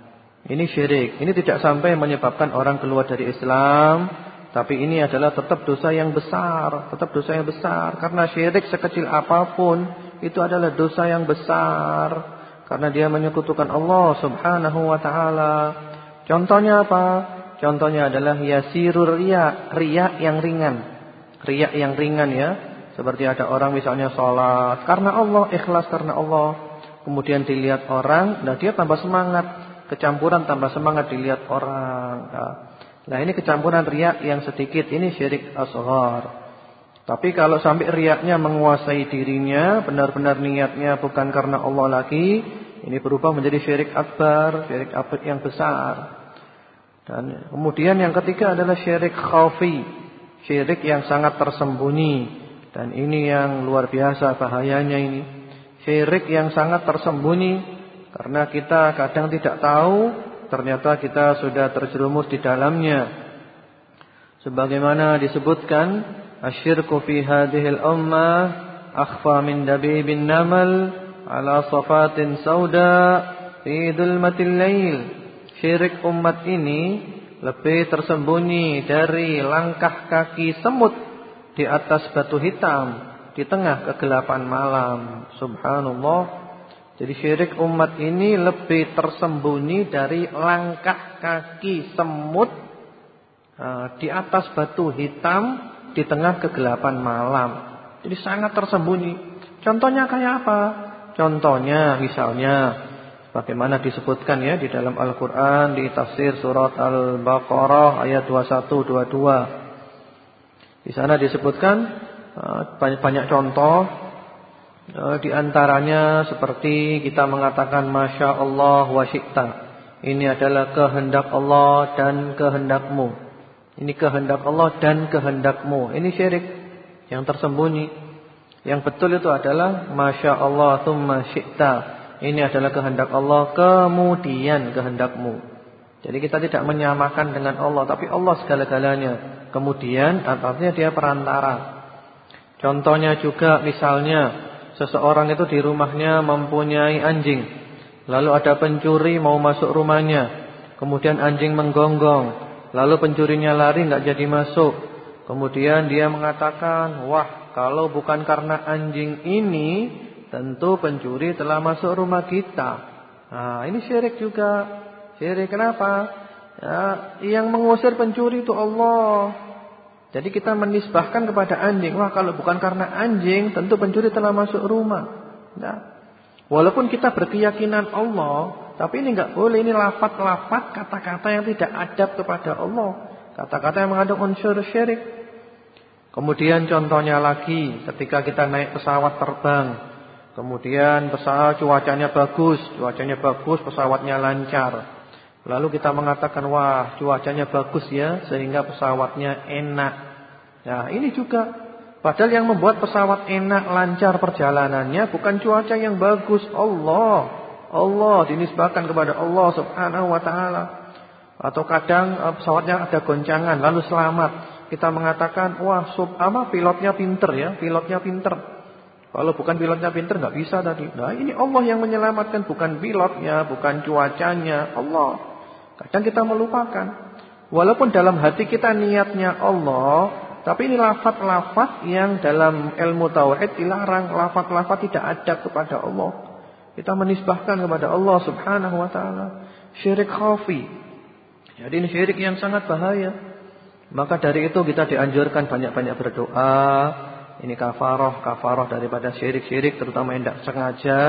Ini syirik. Ini tidak sampai menyebabkan orang keluar dari Islam, tapi ini adalah tetap dosa yang besar, tetap dosa yang besar karena syirik sekecil apa pun itu adalah dosa yang besar karena dia menyekutukan Allah Subhanahu wa taala. Contohnya apa? Contohnya adalah yasirur riya, riya yang ringan. Riak yang ringan ya. Seperti ada orang misalnya sholat. Karena Allah, ikhlas karena Allah. Kemudian dilihat orang. Nah dia tambah semangat. Kecampuran tambah semangat dilihat orang. Nah, nah ini kecampuran riak yang sedikit. Ini syirik asghar. Tapi kalau sampai riaknya menguasai dirinya. Benar-benar niatnya bukan karena Allah lagi. Ini berubah menjadi syirik akbar. Syirik akbar yang besar. Dan kemudian yang ketiga adalah syirik khafi. Syirik yang sangat tersembunyi. Dan ini yang luar biasa bahayanya ini. Syirik yang sangat tersembunyi karena kita kadang tidak tahu ternyata kita sudah terjerumus di dalamnya. Sebagaimana disebutkan asyirku fi hadhil ummah akhfa min dabibin namal ala safatin sauda fi dhulmatil lail. Syirik umat ini lebih tersembunyi dari langkah kaki semut di atas batu hitam di tengah kegelapan malam. Subhanallah. Jadi syirik umat ini lebih tersembunyi dari langkah kaki semut uh, di atas batu hitam di tengah kegelapan malam. Jadi sangat tersembunyi. Contohnya kayak apa? Contohnya misalnya bagaimana disebutkan ya di dalam Al-Qur'an di tafsir surat Al-Baqarah ayat 21 22. Di sana disebutkan banyak-banyak contoh uh, di antaranya seperti kita mengatakan masya Allah wa syi'ta. Ini adalah kehendak Allah dan kehendakmu. Ini kehendak Allah dan kehendakmu. Ini syirik yang tersembunyi. Yang betul itu adalah masya Allah thumma syi'ta. Ini adalah kehendak Allah kemudian kehendakmu. Jadi kita tidak menyamakan dengan Allah, tapi Allah segala-galanya. Kemudian artinya dia perantara. Contohnya juga misalnya seseorang itu di rumahnya mempunyai anjing. Lalu ada pencuri mau masuk rumahnya. Kemudian anjing menggonggong. Lalu pencurinya lari nggak jadi masuk. Kemudian dia mengatakan, "Wah, kalau bukan karena anjing ini, tentu pencuri telah masuk rumah kita." Nah, ini syirik juga. Syirik kenapa? Ya, yang mengusir pencuri itu Allah. Jadi kita menisbahkan kepada anjing. Wah kalau bukan karena anjing, tentu pencuri telah masuk rumah. Ya. Walaupun kita berkeyakinan Allah, tapi ini nggak boleh. Ini lafat-lafat kata-kata yang tidak adab kepada Allah. Kata-kata yang mengandung unsur syirik. Kemudian contohnya lagi, ketika kita naik pesawat terbang, kemudian pesawat cuacanya bagus, cuacanya bagus, pesawatnya lancar. Lalu kita mengatakan wah cuacanya bagus ya sehingga pesawatnya enak. Nah ini juga padahal yang membuat pesawat enak lancar perjalanannya bukan cuaca yang bagus Allah. Allah dinisbahkan kepada Allah Subhanahu wa taala. Atau kadang eh, pesawatnya ada goncangan lalu selamat. Kita mengatakan wah sub apa pilotnya pinter ya, pilotnya pinter. Kalau bukan pilotnya pinter nggak bisa tadi. Nah ini Allah yang menyelamatkan bukan pilotnya, bukan cuacanya, Allah. Kadang kita melupakan. Walaupun dalam hati kita niatnya Allah, tapi ini lafaz-lafaz yang dalam ilmu tauhid dilarang, lafaz-lafaz tidak ada kepada Allah. Kita menisbahkan kepada Allah Subhanahu wa taala. Syirik khafi. Jadi ini syirik yang sangat bahaya. Maka dari itu kita dianjurkan banyak-banyak berdoa. Ini kafaroh, kafaroh daripada syirik-syirik terutama yang tidak sengaja.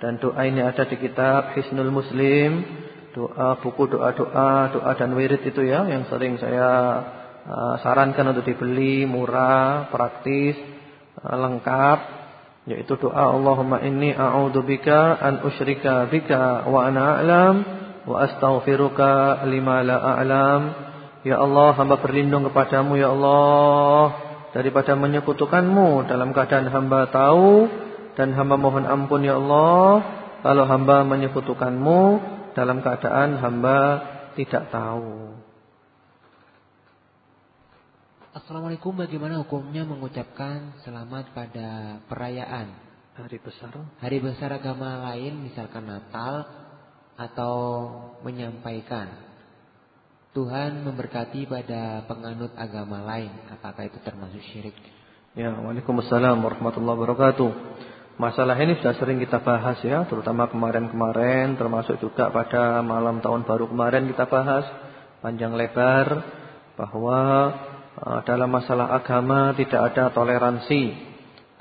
Dan doa ini ada di kitab Hisnul Muslim doa buku doa-doa, doa dan wirid itu ya yang sering saya uh, sarankan untuk dibeli, murah, praktis, uh, lengkap yaitu doa Allahumma inni a'udzubika an usyrika bika wa ana a'lam wa astaghfiruka lima la a'lam. Ya Allah, hamba berlindung kepadamu ya Allah daripada menyekutukanmu dalam keadaan hamba tahu dan hamba mohon ampun ya Allah kalau hamba menyekutukanmu dalam keadaan hamba tidak tahu. Assalamualaikum bagaimana hukumnya mengucapkan selamat pada perayaan? Hari besar. Hari besar agama lain misalkan Natal atau menyampaikan Tuhan memberkati pada penganut agama lain apakah itu termasuk syirik Ya Waalaikumsalam warahmatullahi wabarakatuh Masalah ini sudah sering kita bahas ya, terutama kemarin-kemarin, termasuk juga pada malam tahun baru kemarin kita bahas panjang lebar bahwa uh, dalam masalah agama tidak ada toleransi.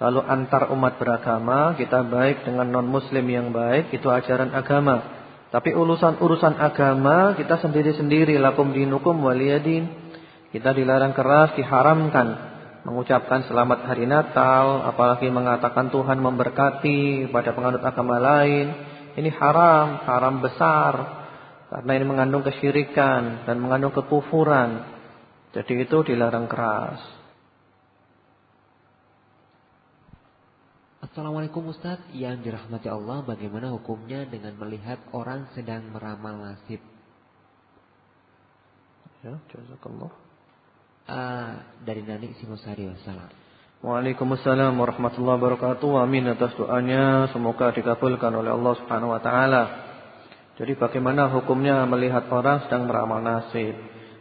Kalau antar umat beragama, kita baik dengan non-muslim yang baik, itu ajaran agama. Tapi urusan-urusan agama kita sendiri-sendiri lakum dinukum waliyadin. Kita dilarang keras, diharamkan mengucapkan selamat hari Natal, apalagi mengatakan Tuhan memberkati pada penganut agama lain, ini haram, haram besar. Karena ini mengandung kesyirikan dan mengandung kekufuran. Jadi itu dilarang keras. Assalamualaikum Ustaz. Yang dirahmati Allah Bagaimana hukumnya dengan melihat orang sedang meramal nasib? Ya, jazakallah. Uh, Dari Nani Singosari Wassalam. Waalaikumsalam warahmatullahi wabarakatuh. Amin atas doanya. Semoga dikabulkan oleh Allah subhanahu wa ta'ala. Jadi bagaimana hukumnya melihat orang sedang meramal nasib?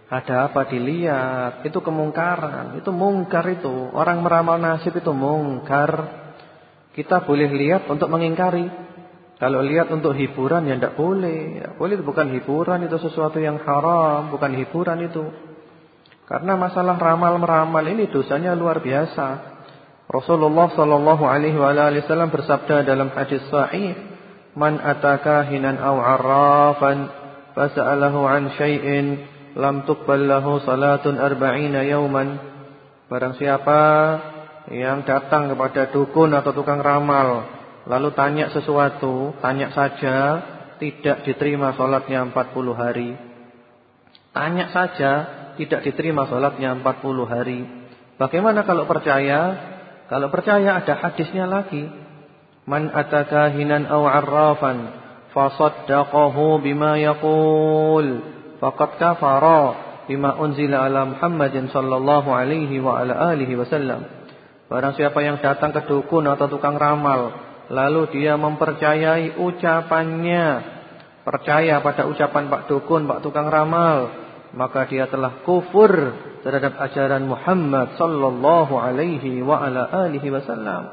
Ada apa dilihat? Itu kemungkaran. Itu mungkar itu. Orang meramal nasib itu mungkar kita boleh lihat untuk mengingkari. Kalau lihat untuk hiburan ya tidak boleh. Ya, boleh itu bukan hiburan itu sesuatu yang haram, bukan hiburan itu. Karena masalah ramal-meramal ini dosanya luar biasa. Rasulullah sallallahu alaihi wasallam bersabda dalam hadis sahih, "Man ataka hinan aw 'arrafan fas'alahu 'an syai'in lam tuqbal lahu salatun arba'ina yawman." Barang siapa yang datang kepada dukun atau tukang ramal lalu tanya sesuatu, tanya saja, tidak diterima sholatnya 40 hari. Tanya saja, tidak diterima sholatnya 40 hari. Bagaimana kalau percaya? Kalau percaya ada hadisnya lagi. Man ataka hinan aw arrafan fasaddaqahu bima yaqul faqad kafara bima unzila ala Muhammadin sallallahu alaihi wa ala alihi wasallam. Barang siapa yang datang ke dukun atau tukang ramal Lalu dia mempercayai ucapannya. Percaya pada ucapan Pak Dukun, Pak Tukang Ramal Maka dia telah kufur terhadap ajaran Muhammad Sallallahu alaihi wa ala alihi wasallam.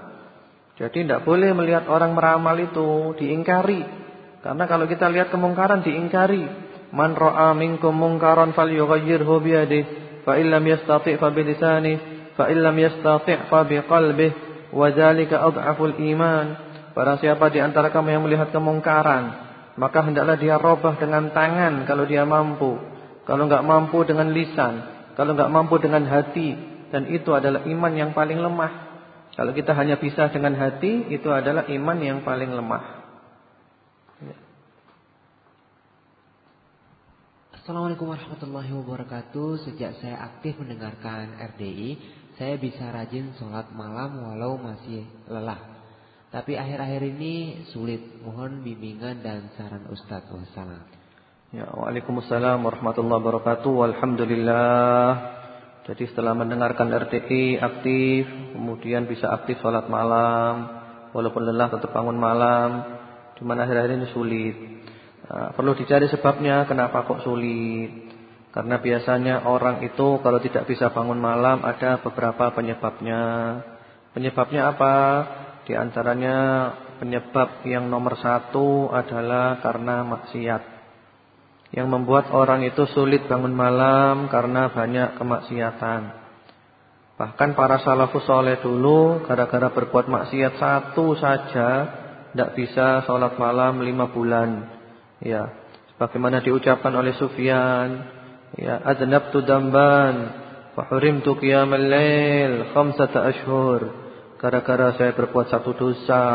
Jadi tidak boleh melihat orang meramal itu Diingkari. Karena kalau kita lihat kemungkaran diingkari. Man ra'a minkum mungkaran fal yughayyirhu biyadih Fa illam yastati' fa bilisani fa yastati' fa biqalbih wa dzalika adhaful iman Barang siapa di antara kamu yang melihat kemungkaran maka hendaklah dia robah dengan tangan kalau dia mampu. Kalau enggak mampu dengan lisan kalau enggak mampu dengan hati dan itu adalah iman yang paling lemah. Kalau kita hanya bisa dengan hati itu adalah iman yang paling lemah. Assalamualaikum warahmatullahi wabarakatuh. Sejak saya aktif mendengarkan RDI saya bisa rajin sholat malam walau masih lelah. Tapi akhir-akhir ini sulit. Mohon bimbingan dan saran Ustaz. Wassalam. Ya, Waalaikumsalam warahmatullahi wabarakatuh. Alhamdulillah. Jadi setelah mendengarkan RTI aktif, kemudian bisa aktif sholat malam, walaupun lelah tetap bangun malam. Cuman akhir-akhir ini sulit. Nah, perlu dicari sebabnya kenapa kok sulit. Karena biasanya orang itu kalau tidak bisa bangun malam ada beberapa penyebabnya. Penyebabnya apa? Di antaranya penyebab yang nomor satu adalah karena maksiat. Yang membuat orang itu sulit bangun malam karena banyak kemaksiatan. Bahkan para salafus soleh dulu gara-gara berbuat maksiat satu saja tidak bisa sholat malam lima bulan. Ya, sebagaimana diucapkan oleh Sufyan Ya adnabtu damban fa hurimtu qiyamal lail khamsata ashhur. Gara-gara saya berbuat satu dosa,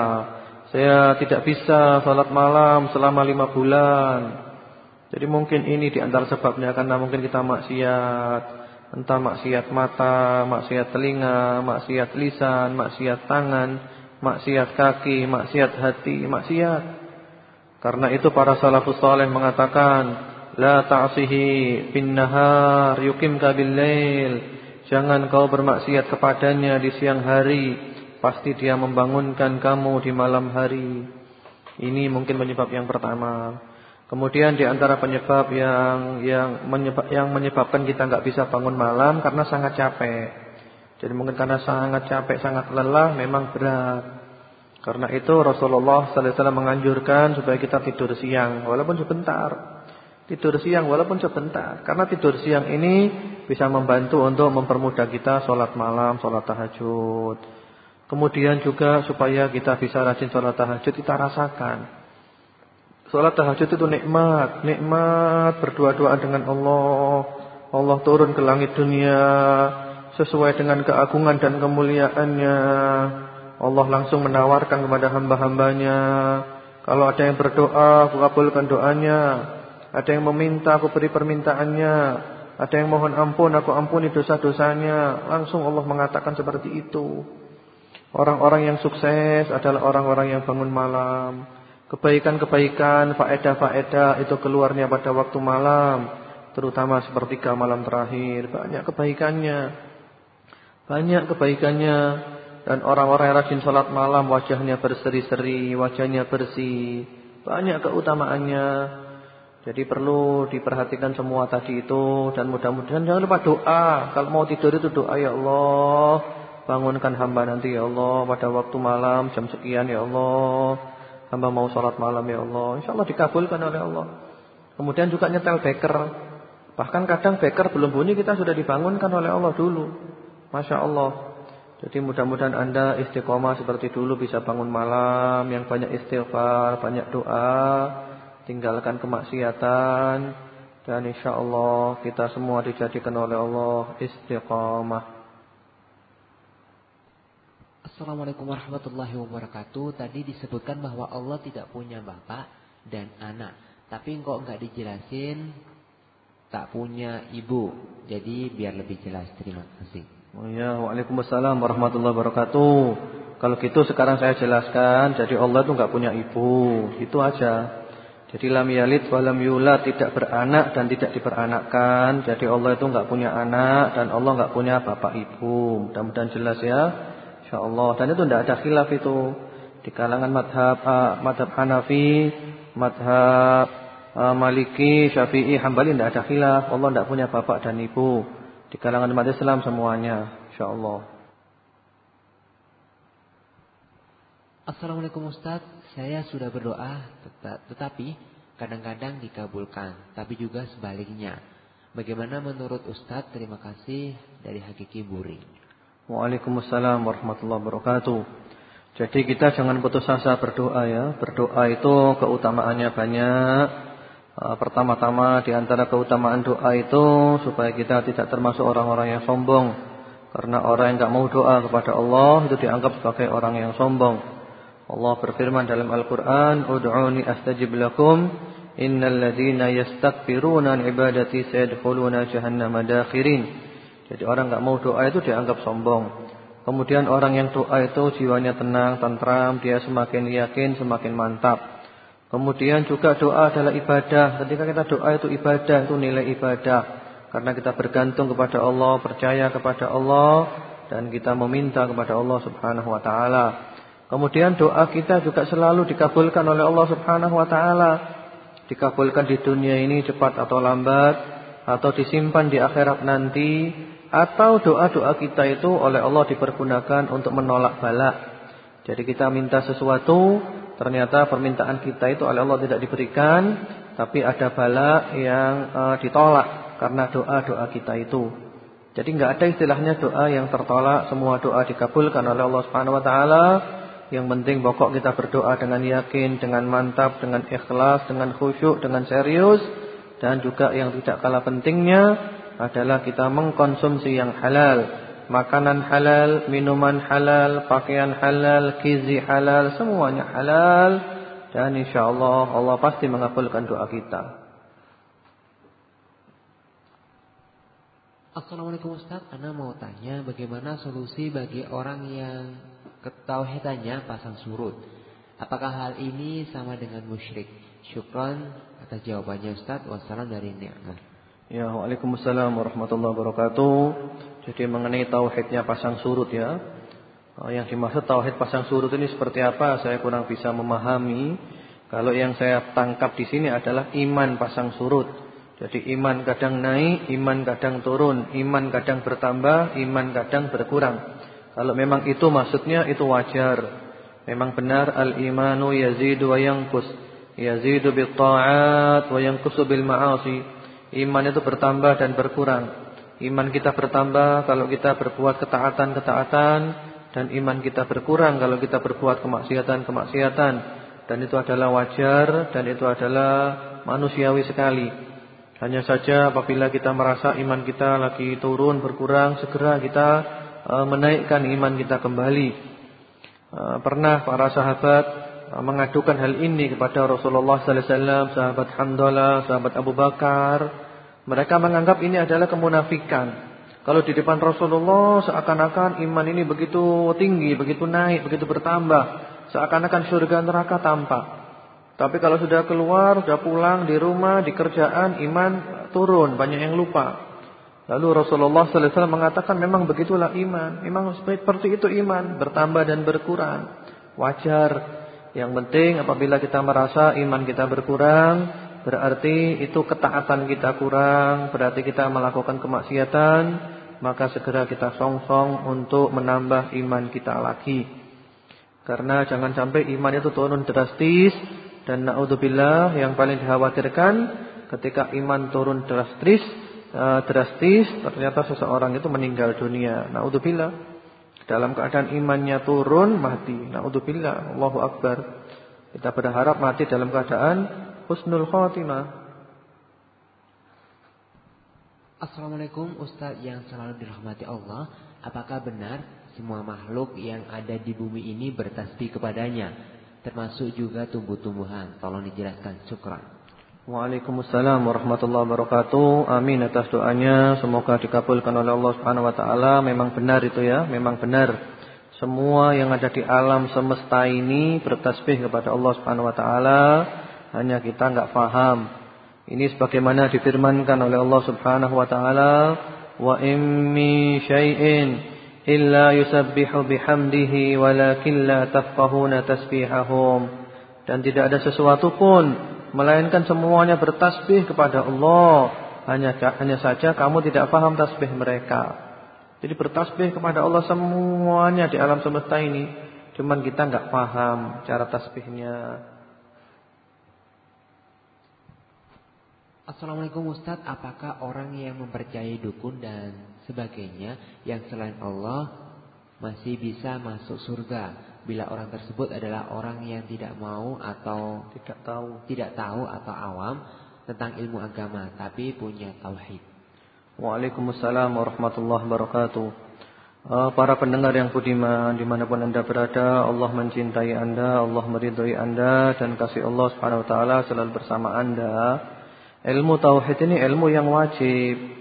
saya tidak bisa salat malam selama lima bulan. Jadi mungkin ini di antara sebabnya karena mungkin kita maksiat, entah maksiat mata, maksiat telinga, maksiat lisan, maksiat tangan, maksiat kaki, maksiat hati, maksiat. Karena itu para salafus saleh mengatakan La ta'sihi bin nahar lail. Jangan kau bermaksiat kepadanya di siang hari, pasti dia membangunkan kamu di malam hari. Ini mungkin penyebab yang pertama. Kemudian di antara penyebab yang yang menyebab yang menyebabkan kita enggak bisa bangun malam karena sangat capek. Jadi mungkin karena sangat capek, sangat lelah memang berat. Karena itu Rasulullah sallallahu alaihi wasallam menganjurkan supaya kita tidur siang walaupun sebentar. Tidur siang walaupun sebentar. Karena tidur siang ini bisa membantu untuk mempermudah kita sholat malam, sholat tahajud. Kemudian juga supaya kita bisa rajin sholat tahajud, kita rasakan. Sholat tahajud itu nikmat. Nikmat berdua-duaan dengan Allah. Allah turun ke langit dunia. Sesuai dengan keagungan dan kemuliaannya. Allah langsung menawarkan kepada hamba-hambanya. Kalau ada yang berdoa, aku kabulkan doanya. Ada yang meminta aku beri permintaannya Ada yang mohon ampun aku ampuni dosa-dosanya Langsung Allah mengatakan seperti itu Orang-orang yang sukses adalah orang-orang yang bangun malam. Kebaikan-kebaikan, faedah-faedah itu keluarnya pada waktu malam. Terutama sepertiga malam terakhir. Banyak kebaikannya. Banyak kebaikannya. Dan orang-orang yang rajin sholat malam wajahnya berseri-seri, wajahnya bersih. Banyak keutamaannya. Jadi perlu diperhatikan semua tadi itu. Dan mudah-mudahan jangan lupa doa. Kalau mau tidur itu doa ya Allah. Bangunkan hamba nanti ya Allah pada waktu malam jam sekian ya Allah. Hamba mau sholat malam ya Allah. Insya Allah dikabulkan oleh Allah. Kemudian juga nyetel beker. Bahkan kadang beker belum bunyi kita sudah dibangunkan oleh Allah dulu. Masya Allah. Jadi mudah-mudahan anda istiqomah seperti dulu bisa bangun malam. Yang banyak istighfar, banyak doa. Tinggalkan kemaksiatan. Dan insya Allah kita semua dijadikan oleh Allah istiqomah. Assalamualaikum warahmatullahi wabarakatuh. Tadi disebutkan bahwa Allah tidak punya bapak dan anak. Tapi kok nggak dijelasin tak punya ibu. Jadi biar lebih jelas. Terima kasih. Oh ya, Waalaikumsalam warahmatullahi wabarakatuh. Kalau gitu sekarang saya jelaskan. Jadi Allah itu nggak punya ibu. Itu aja. Jadi lam yalid wa lam yulad tidak beranak dan tidak diperanakkan. Jadi Allah itu nggak punya anak dan Allah nggak punya bapak ibu. Mudah-mudahan jelas ya. InsyaAllah. Dan itu tidak ada khilaf itu. Di kalangan madhab, uh, madhab Hanafi, madhab uh, Maliki, Syafi'i, Hambali tidak ada khilaf. Allah tidak punya bapak dan ibu. Di kalangan umat Islam semuanya. InsyaAllah. Assalamualaikum Ustaz. Saya sudah berdoa tetapi kadang-kadang dikabulkan. Tapi juga sebaliknya. Bagaimana menurut Ustaz? Terima kasih dari Hakiki Buri. Waalaikumsalam warahmatullahi wabarakatuh. Jadi kita jangan putus asa berdoa ya. Berdoa itu keutamaannya banyak. Ah, pertama-tama di antara keutamaan doa itu supaya kita tidak termasuk orang-orang yang sombong. Karena orang yang tidak mau doa kepada Allah itu dianggap sebagai orang yang sombong. Allah berfirman dalam Al-Qur'an, "Ud'uni astajib lakum, innal yastakbiruna ibadati sayadkhuluna jahannama dakhirin." Jadi orang nggak mau doa itu dianggap sombong. Kemudian orang yang doa itu jiwanya tenang, tentram, dia semakin yakin, semakin mantap. Kemudian juga doa adalah ibadah. Ketika kita doa itu ibadah, itu nilai ibadah. Karena kita bergantung kepada Allah, percaya kepada Allah dan kita meminta kepada Allah Subhanahu wa taala. Kemudian doa kita juga selalu dikabulkan oleh Allah Subhanahu wa taala. Dikabulkan di dunia ini cepat atau lambat atau disimpan di akhirat nanti atau doa-doa kita itu oleh Allah dipergunakan untuk menolak bala. Jadi kita minta sesuatu, ternyata permintaan kita itu oleh Allah tidak diberikan, tapi ada bala yang uh, ditolak karena doa-doa kita itu. Jadi enggak ada istilahnya doa yang tertolak, semua doa dikabulkan oleh Allah Subhanahu wa taala. Yang penting pokok kita berdoa dengan yakin, dengan mantap, dengan ikhlas, dengan khusyuk, dengan serius dan juga yang tidak kalah pentingnya adalah kita mengkonsumsi yang halal. Makanan halal, minuman halal, pakaian halal, kizi halal, semuanya halal. Dan insyaAllah Allah pasti mengabulkan doa kita. Assalamualaikum Ustaz, Anda mau tanya bagaimana solusi bagi orang yang ketauhidannya pasang surut. Apakah hal ini sama dengan musyrik? Syukran atas jawabannya Ustaz. Wassalam dari Ni'mah. Ya, Waalaikumsalam warahmatullahi wabarakatuh. Jadi mengenai tauhidnya pasang surut ya. Oh, yang dimaksud tauhid pasang surut ini seperti apa? Saya kurang bisa memahami. Kalau yang saya tangkap di sini adalah iman pasang surut. Jadi iman kadang naik, iman kadang turun, iman kadang bertambah, iman kadang berkurang. Kalau memang itu maksudnya itu wajar. Memang benar al-imanu yazidu wa yanqus. Yazidu bil ta'at wa yanqusu bil ma'asi. Iman itu bertambah dan berkurang. Iman kita bertambah kalau kita berbuat ketaatan-ketaatan dan iman kita berkurang kalau kita berbuat kemaksiatan-kemaksiatan dan itu adalah wajar dan itu adalah manusiawi sekali. Hanya saja apabila kita merasa iman kita lagi turun berkurang segera kita menaikkan iman kita kembali. E, pernah para sahabat e, mengadukan hal ini kepada Rasulullah sallallahu alaihi wasallam, sahabat Hamdalah, sahabat Abu Bakar mereka menganggap ini adalah kemunafikan. Kalau di depan Rasulullah seakan-akan iman ini begitu tinggi, begitu naik, begitu bertambah. Seakan-akan surga neraka tampak. Tapi kalau sudah keluar, sudah pulang di rumah, di kerjaan, iman turun, banyak yang lupa. Lalu Rasulullah wasallam mengatakan memang begitulah iman. Memang seperti itu iman, bertambah dan berkurang. Wajar. Yang penting apabila kita merasa iman kita berkurang, berarti itu ketaatan kita kurang, berarti kita melakukan kemaksiatan, maka segera kita song-song untuk menambah iman kita lagi. Karena jangan sampai iman itu turun drastis dan naudzubillah yang paling dikhawatirkan ketika iman turun drastis uh, drastis ternyata seseorang itu meninggal dunia. Naudzubillah. Dalam keadaan imannya turun mati. Naudzubillah. Allahu akbar. Kita berharap mati dalam keadaan husnul khotimah. Assalamualaikum Ustaz yang selalu dirahmati Allah Apakah benar semua makhluk yang ada di bumi ini bertasbih kepadanya Termasuk juga tumbuh-tumbuhan Tolong dijelaskan, syukran Waalaikumsalam warahmatullahi wabarakatuh. Amin atas doanya. Semoga dikabulkan oleh Allah subhanahu wa ta'ala. Memang benar itu ya, memang benar. Semua yang ada di alam semesta ini Bertasbih kepada Allah subhanahu wa ta'ala. Hanya kita nggak faham. Ini sebagaimana difirmankan oleh Allah Subhanahu wa taala, "Wa in min syai'in illa yusabbihu bihamdihi walakin la tafqahuna tasbihahum." Dan tidak ada sesuatu pun melainkan semuanya bertasbih kepada Allah. Hanya hanya saja kamu tidak paham tasbih mereka. Jadi bertasbih kepada Allah semuanya di alam semesta ini, cuman kita enggak paham cara tasbihnya. Assalamualaikum Ustadz, apakah orang yang mempercayai dukun dan sebagainya yang selain Allah masih bisa masuk surga bila orang tersebut adalah orang yang tidak mau atau tidak tahu, tidak tahu atau awam tentang ilmu agama tapi punya tauhid. Waalaikumsalam warahmatullahi wabarakatuh. Uh, para pendengar yang budiman di mana pun anda berada Allah mencintai anda Allah meridhoi anda Dan kasih Allah subhanahu wa ta'ala selalu bersama anda Ilmu tauhid ini ilmu yang wajib.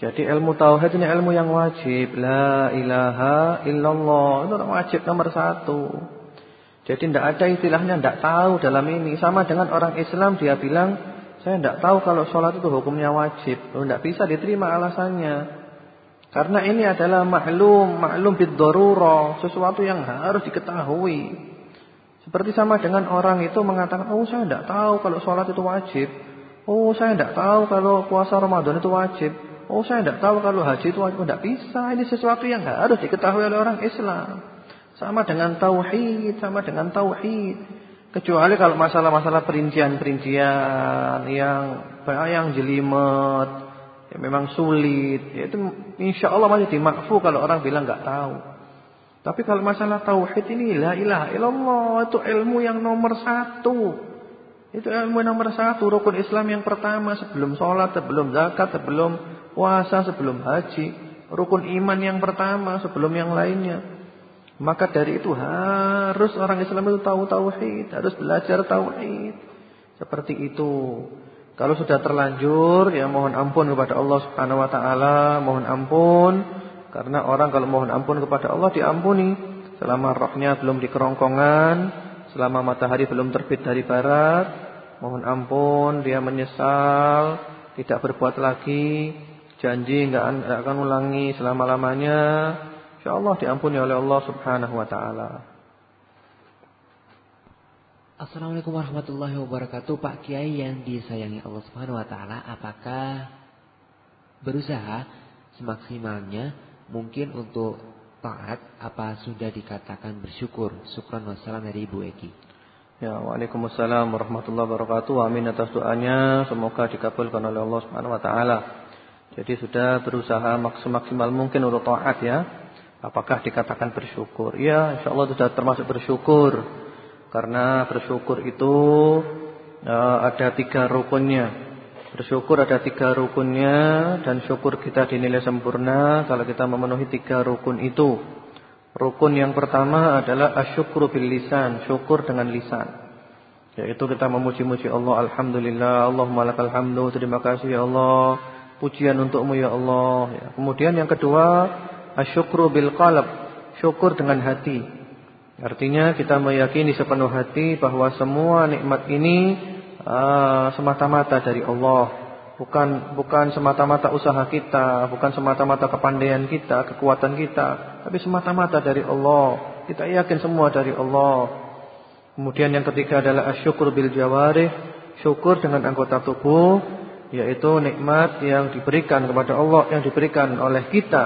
Jadi ilmu tauhid ini ilmu yang wajib. La ilaha illallah. Itu wajib nomor satu. Jadi tidak ada istilahnya tidak tahu dalam ini. Sama dengan orang Islam dia bilang, saya tidak tahu kalau sholat itu hukumnya wajib. Oh, tidak bisa diterima alasannya. Karena ini adalah maklum, maklum bid sesuatu yang harus diketahui. Seperti sama dengan orang itu mengatakan, oh saya tidak tahu kalau sholat itu wajib. Oh saya tidak tahu kalau puasa Ramadan itu wajib. Oh saya tidak tahu kalau haji itu wajib. Tidak bisa. Ini sesuatu yang harus diketahui oleh orang Islam. Sama dengan tauhid, sama dengan tauhid. Kecuali kalau masalah-masalah perincian-perincian yang yang jelimet, yang memang sulit, ya itu insya Allah masih dimakfu kalau orang bilang nggak tahu. Tapi kalau masalah tauhid ini la ilaha illallah itu ilmu yang nomor satu. Itu ilmu nomor satu rukun Islam yang pertama sebelum sholat, sebelum zakat, sebelum puasa, sebelum haji. Rukun iman yang pertama sebelum yang lainnya. Maka dari itu harus orang Islam itu tahu tauhid, harus belajar tauhid. Seperti itu. Kalau sudah terlanjur ya mohon ampun kepada Allah Subhanahu wa taala, mohon ampun karena orang kalau mohon ampun kepada Allah diampuni selama rohnya belum di kerongkongan selama matahari belum terbit dari barat, mohon ampun dia menyesal, tidak berbuat lagi, janji enggak akan ulangi selama-lamanya. Insyaallah diampuni oleh Allah Subhanahu wa taala. Assalamualaikum warahmatullahi wabarakatuh Pak Kiai yang disayangi Allah Subhanahu wa taala apakah berusaha semaksimalnya mungkin untuk taat apa sudah dikatakan bersyukur? Syukran wassalam dari Ibu Eki. Ya, Waalaikumsalam warahmatullahi wabarakatuh. Amin atas doanya, semoga dikabulkan oleh Allah Subhanahu wa taala. Jadi sudah berusaha maksimal mungkin untuk taat ya. Apakah dikatakan bersyukur? Ya, insyaallah sudah termasuk bersyukur. Karena bersyukur itu uh, ada tiga rukunnya. Bersyukur ada tiga rukunnya dan syukur kita dinilai sempurna kalau kita memenuhi tiga rukun itu. Rukun yang pertama adalah asyukru bil lisan, syukur dengan lisan. Yaitu kita memuji-muji Allah, alhamdulillah, Allahumma lakal hamdu, terima kasih ya Allah pujian untukmu ya Allah. Ya. Kemudian yang kedua, asyukru bil qalb, syukur dengan hati. Artinya kita meyakini sepenuh hati bahwa semua nikmat ini uh, semata-mata dari Allah. Bukan bukan semata-mata usaha kita, bukan semata-mata kepandaian kita, kekuatan kita, tapi semata-mata dari Allah. Kita yakin semua dari Allah. Kemudian yang ketiga adalah asyukur bil jawarih, syukur dengan anggota tubuh, yaitu nikmat yang diberikan kepada Allah, yang diberikan oleh kita,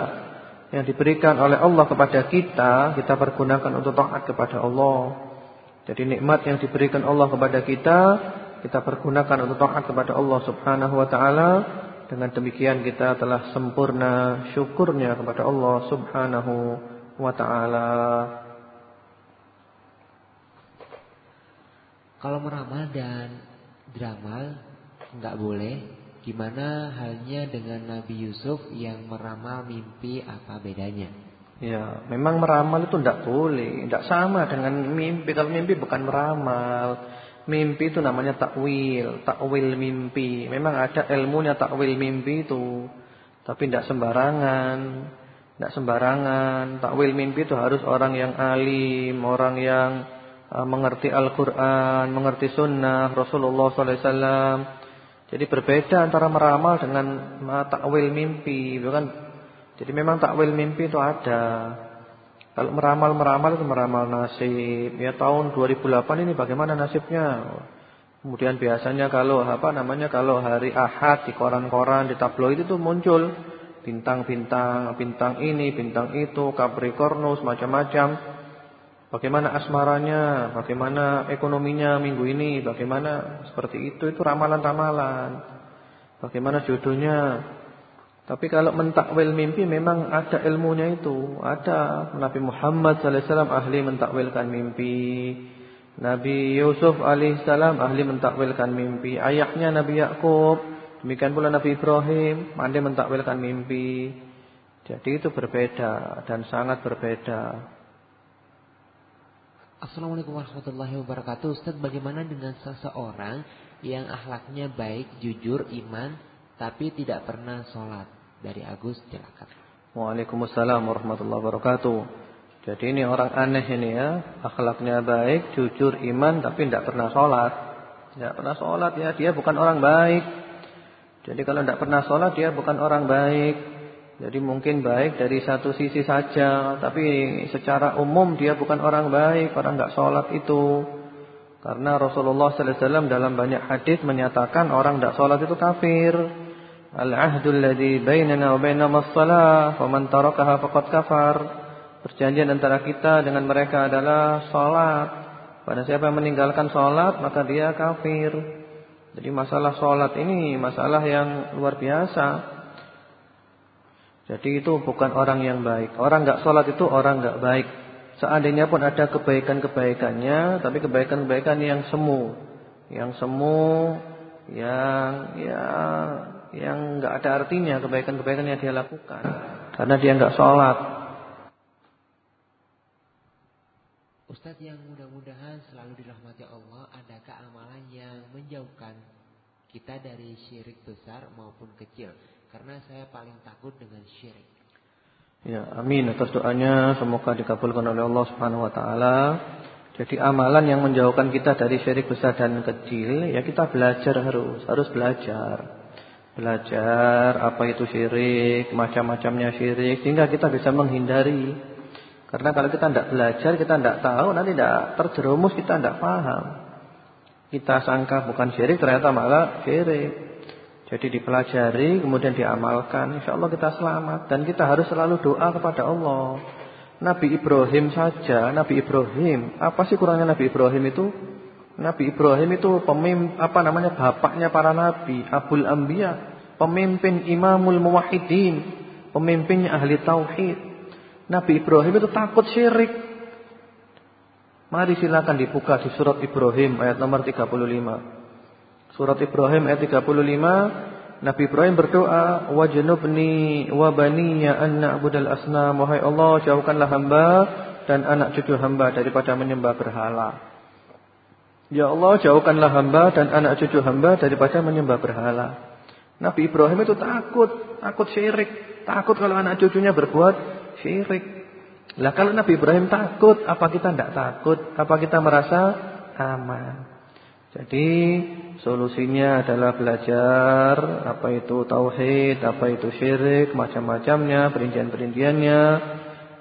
yang diberikan oleh Allah kepada kita, kita pergunakan untuk taat kepada Allah. Jadi nikmat yang diberikan Allah kepada kita kita pergunakan untuk taat kepada Allah Subhanahu wa taala. Dengan demikian kita telah sempurna syukurnya kepada Allah Subhanahu wa taala. Kalau meramal dan beramal enggak boleh. Gimana halnya dengan Nabi Yusuf yang meramal mimpi apa bedanya? Ya, memang meramal itu tidak boleh, tidak sama dengan mimpi. Kalau mimpi bukan meramal. Mimpi itu namanya takwil, takwil mimpi. Memang ada ilmunya takwil mimpi itu, tapi tidak sembarangan. Tidak sembarangan. Takwil mimpi itu harus orang yang alim, orang yang uh, mengerti Al-Qur'an, mengerti sunnah Rasulullah wasallam. Jadi berbeda antara meramal dengan takwil mimpi, bukan? Jadi memang takwil mimpi itu ada. Kalau meramal-meramal itu meramal nasib. Ya tahun 2008 ini bagaimana nasibnya? Kemudian biasanya kalau apa namanya kalau hari Ahad di koran-koran di tabloid itu muncul bintang-bintang, bintang ini, bintang itu, Capricornus macam-macam. Bagaimana asmaranya, bagaimana ekonominya minggu ini, bagaimana seperti itu itu ramalan-ramalan. Bagaimana jodohnya, tapi kalau mentakwil mimpi memang ada ilmunya itu. Ada Nabi Muhammad SAW ahli mentakwilkan mimpi. Nabi Yusuf alaihissalam ahli mentakwilkan mimpi. Ayahnya Nabi Yakub, demikian pula Nabi Ibrahim pandai mentakwilkan mimpi. Jadi itu berbeda dan sangat berbeda. Assalamualaikum warahmatullahi wabarakatuh. Ustaz, bagaimana dengan seseorang yang akhlaknya baik, jujur, iman, tapi tidak pernah sholat. Dari Agus Cilacap. Waalaikumsalam warahmatullahi wabarakatuh. Jadi ini orang aneh ini ya, akhlaknya baik, jujur, iman, tapi tidak pernah sholat. Tidak pernah sholat ya, dia bukan orang baik. Jadi kalau tidak pernah sholat dia bukan orang baik. Jadi mungkin baik dari satu sisi saja, tapi secara umum dia bukan orang baik, orang nggak sholat itu. Karena Rasulullah Sallallahu Alaihi Wasallam dalam banyak hadis menyatakan orang tidak sholat itu kafir. Al-ahdu alladhi bainana wa bainahum as-salah, faman tarakaha faqad kafar. Perjanjian antara kita dengan mereka adalah salat. Pada siapa yang meninggalkan salat, maka dia kafir. Jadi masalah salat ini masalah yang luar biasa. Jadi itu bukan orang yang baik. Orang enggak salat itu orang enggak baik. Seandainya pun ada kebaikan-kebaikannya, tapi kebaikan-kebaikan yang semu. Yang semu, yang yang yang enggak ada artinya kebaikan-kebaikan yang dia lakukan karena dia enggak sholat. Ustadz yang mudah-mudahan selalu dirahmati Allah, adakah amalan yang menjauhkan kita dari syirik besar maupun kecil? Karena saya paling takut dengan syirik. Ya, amin atas doanya semoga dikabulkan oleh Allah Subhanahu wa taala. Jadi amalan yang menjauhkan kita dari syirik besar dan kecil ya kita belajar harus, harus belajar. Belajar apa itu syirik, macam-macamnya syirik sehingga kita bisa menghindari. Karena kalau kita tidak belajar, kita tidak tahu, nanti tidak terjerumus, kita tidak paham. Kita sangka bukan syirik, ternyata malah syirik. Jadi dipelajari, kemudian diamalkan, insya Allah kita selamat. Dan kita harus selalu doa kepada Allah. Nabi Ibrahim saja, Nabi Ibrahim, apa sih kurangnya Nabi Ibrahim itu? Nabi Ibrahim itu pemimpin apa namanya bapaknya para nabi, Abul Anbiya, pemimpin Imamul Muwahhidin, pemimpinnya ahli tauhid. Nabi Ibrahim itu takut syirik. Mari silakan dibuka di surat Ibrahim ayat nomor 35. Surat Ibrahim ayat 35, Nabi Ibrahim berdoa, "Wajnubni wa baniya an na'budal asnam." Wahai Allah, jauhkanlah hamba dan anak cucu hamba daripada menyembah berhala. Ya Allah jauhkanlah hamba dan anak cucu hamba daripada menyembah berhala. Nabi Ibrahim itu takut, takut syirik, takut kalau anak cucunya berbuat syirik. Lah kalau Nabi Ibrahim takut, apa kita tidak takut? Apa kita merasa aman? Jadi solusinya adalah belajar apa itu tauhid, apa itu syirik, macam-macamnya, perincian-perinciannya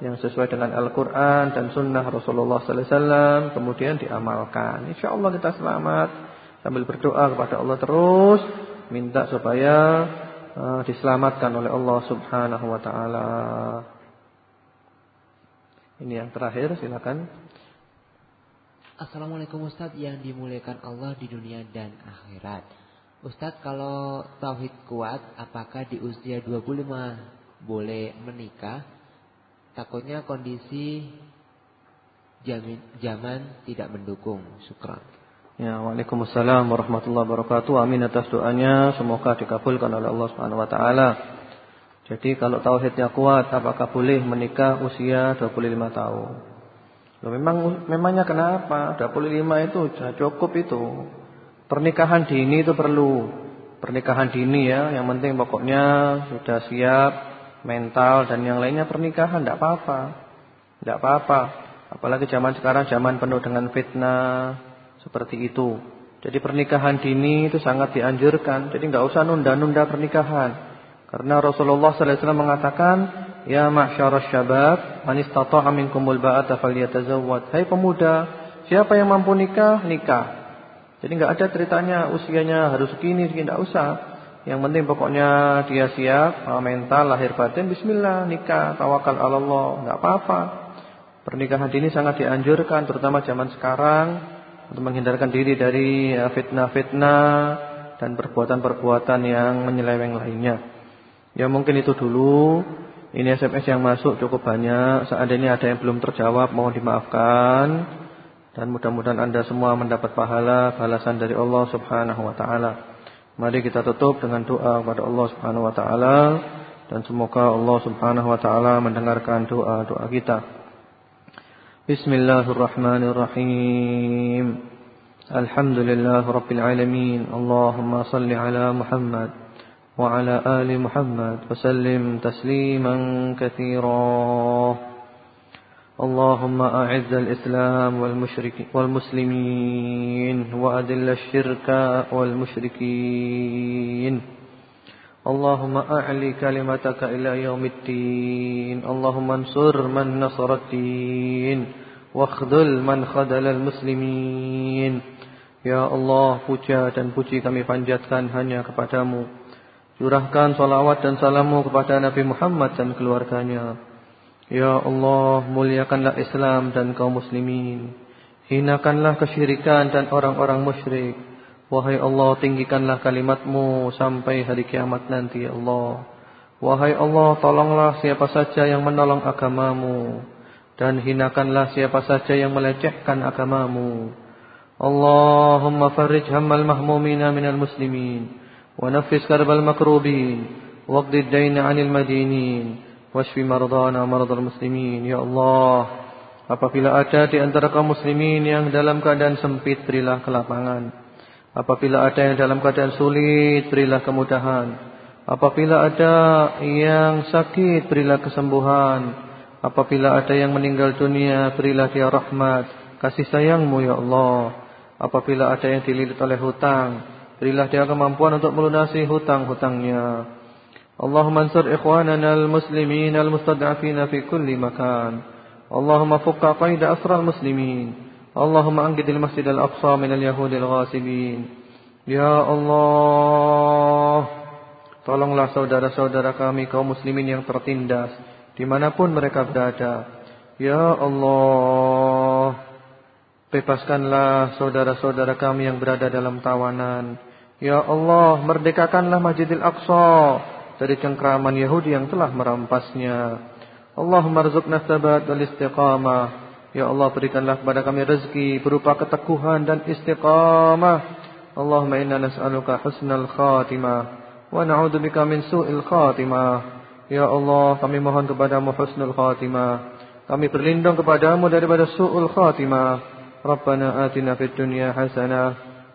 yang sesuai dengan Al-Qur'an dan sunnah Rasulullah sallallahu alaihi wasallam, kemudian diamalkan. Insyaallah kita selamat sambil berdoa kepada Allah terus minta supaya uh, diselamatkan oleh Allah Subhanahu wa taala. Ini yang terakhir silakan. Assalamualaikum Ustadz yang dimuliakan Allah di dunia dan akhirat. Ustadz kalau tauhid kuat apakah di usia 25 boleh menikah? Takutnya kondisi jamin, zaman tidak mendukung. Syukran. Ya, Waalaikumsalam warahmatullahi wabarakatuh. Amin atas doanya, semoga dikabulkan oleh Allah Subhanahu wa taala. Jadi kalau tauhidnya kuat, apakah boleh menikah usia 25 tahun? Loh, memang memangnya kenapa? 25 itu sudah cukup itu. Pernikahan dini itu perlu. Pernikahan dini ya, yang penting pokoknya sudah siap mental dan yang lainnya pernikahan tidak apa-apa. Tidak apa-apa. Apalagi zaman sekarang zaman penuh dengan fitnah seperti itu. Jadi pernikahan dini itu sangat dianjurkan. Jadi nggak usah nunda-nunda pernikahan. Karena Rasulullah sallallahu alaihi wasallam mengatakan Ya ma'syarasy syabab, man istata'a minkumul ba'ata falyatazawwad. Hai pemuda, siapa yang mampu nikah, nikah. Jadi enggak ada ceritanya usianya harus segini, enggak usah. Yang penting pokoknya dia siap, mental, lahir batin, bismillah, nikah, tawakal Allah, enggak apa-apa. Pernikahan ini sangat dianjurkan terutama zaman sekarang untuk menghindarkan diri dari ya, fitnah-fitnah dan perbuatan-perbuatan yang menyeleweng lainnya. Ya mungkin itu dulu ini SMS yang masuk cukup banyak. Seandainya ada yang belum terjawab mohon dimaafkan. Dan mudah-mudahan Anda semua mendapat pahala balasan dari Allah Subhanahu wa taala. Mari kita tutup dengan doa kepada Allah Subhanahu wa taala dan semoga Allah Subhanahu wa taala mendengarkan doa-doa kita. Bismillahirrahmanirrahim. Alhamdulillahirabbil alamin. Allahumma salli ala Muhammad وعلى آل محمد وسلم تسليما كثيرا. اللهم أعز الإسلام والمشرك والمسلمين وأذل الشرك والمشركين. اللهم أعلي كلمتك إلى يوم الدين. اللهم انصر من نصر الدين. واخذل من خذل المسلمين. Ya Allah, puja dan puji kami panjatkan hanya Curahkan salawat dan salamu kepada Nabi Muhammad dan keluarganya. Ya Allah, muliakanlah Islam dan kaum muslimin. Hinakanlah kesyirikan dan orang-orang musyrik. Wahai Allah, tinggikanlah kalimatmu sampai hari kiamat nanti, ya Allah. Wahai Allah, tolonglah siapa saja yang menolong agamamu. Dan hinakanlah siapa saja yang melecehkan agamamu. Allahumma farij hammal mahmumina minal muslimin. ونفس كرب المكروبين واقض الدين عن المدينين واشف مرضانا مرضى المسلمين يا الله apabila ada di antara kaum muslimin yang dalam keadaan sempit berilah kelapangan apabila ada yang dalam keadaan sulit berilah kemudahan apabila ada yang sakit berilah kesembuhan apabila ada yang meninggal dunia berilah dia rahmat kasih sayangmu ya Allah apabila ada yang dililit oleh hutang Berilah dia kemampuan untuk melunasi hutang-hutangnya. Allahumma ansur ikhwanana al-muslimin al-mustad'afina fi kulli makan. Allahumma fukka qaida asra al-muslimin. Allahumma anqidil masjid al-aqsa min al-yahudi al-ghasibin. Ya Allah, tolonglah saudara-saudara kami kaum muslimin yang tertindas di mana pun mereka berada. Ya Allah, bebaskanlah saudara-saudara kami yang berada dalam tawanan. Ya Allah, merdekakanlah Masjidil Aqsa dari cengkraman Yahudi yang telah merampasnya. Allahumma rizukna sabat wal istiqamah. Ya Allah, berikanlah kepada kami rezeki berupa keteguhan dan istiqamah. Allahumma inna nas'aluka husnal khatimah wa na'udzubika min su'il khatimah. Ya Allah, kami mohon kepadamu husnul khatimah. Kami berlindung kepadamu daripada su'ul khatimah. Rabbana atina fid dunya hasanah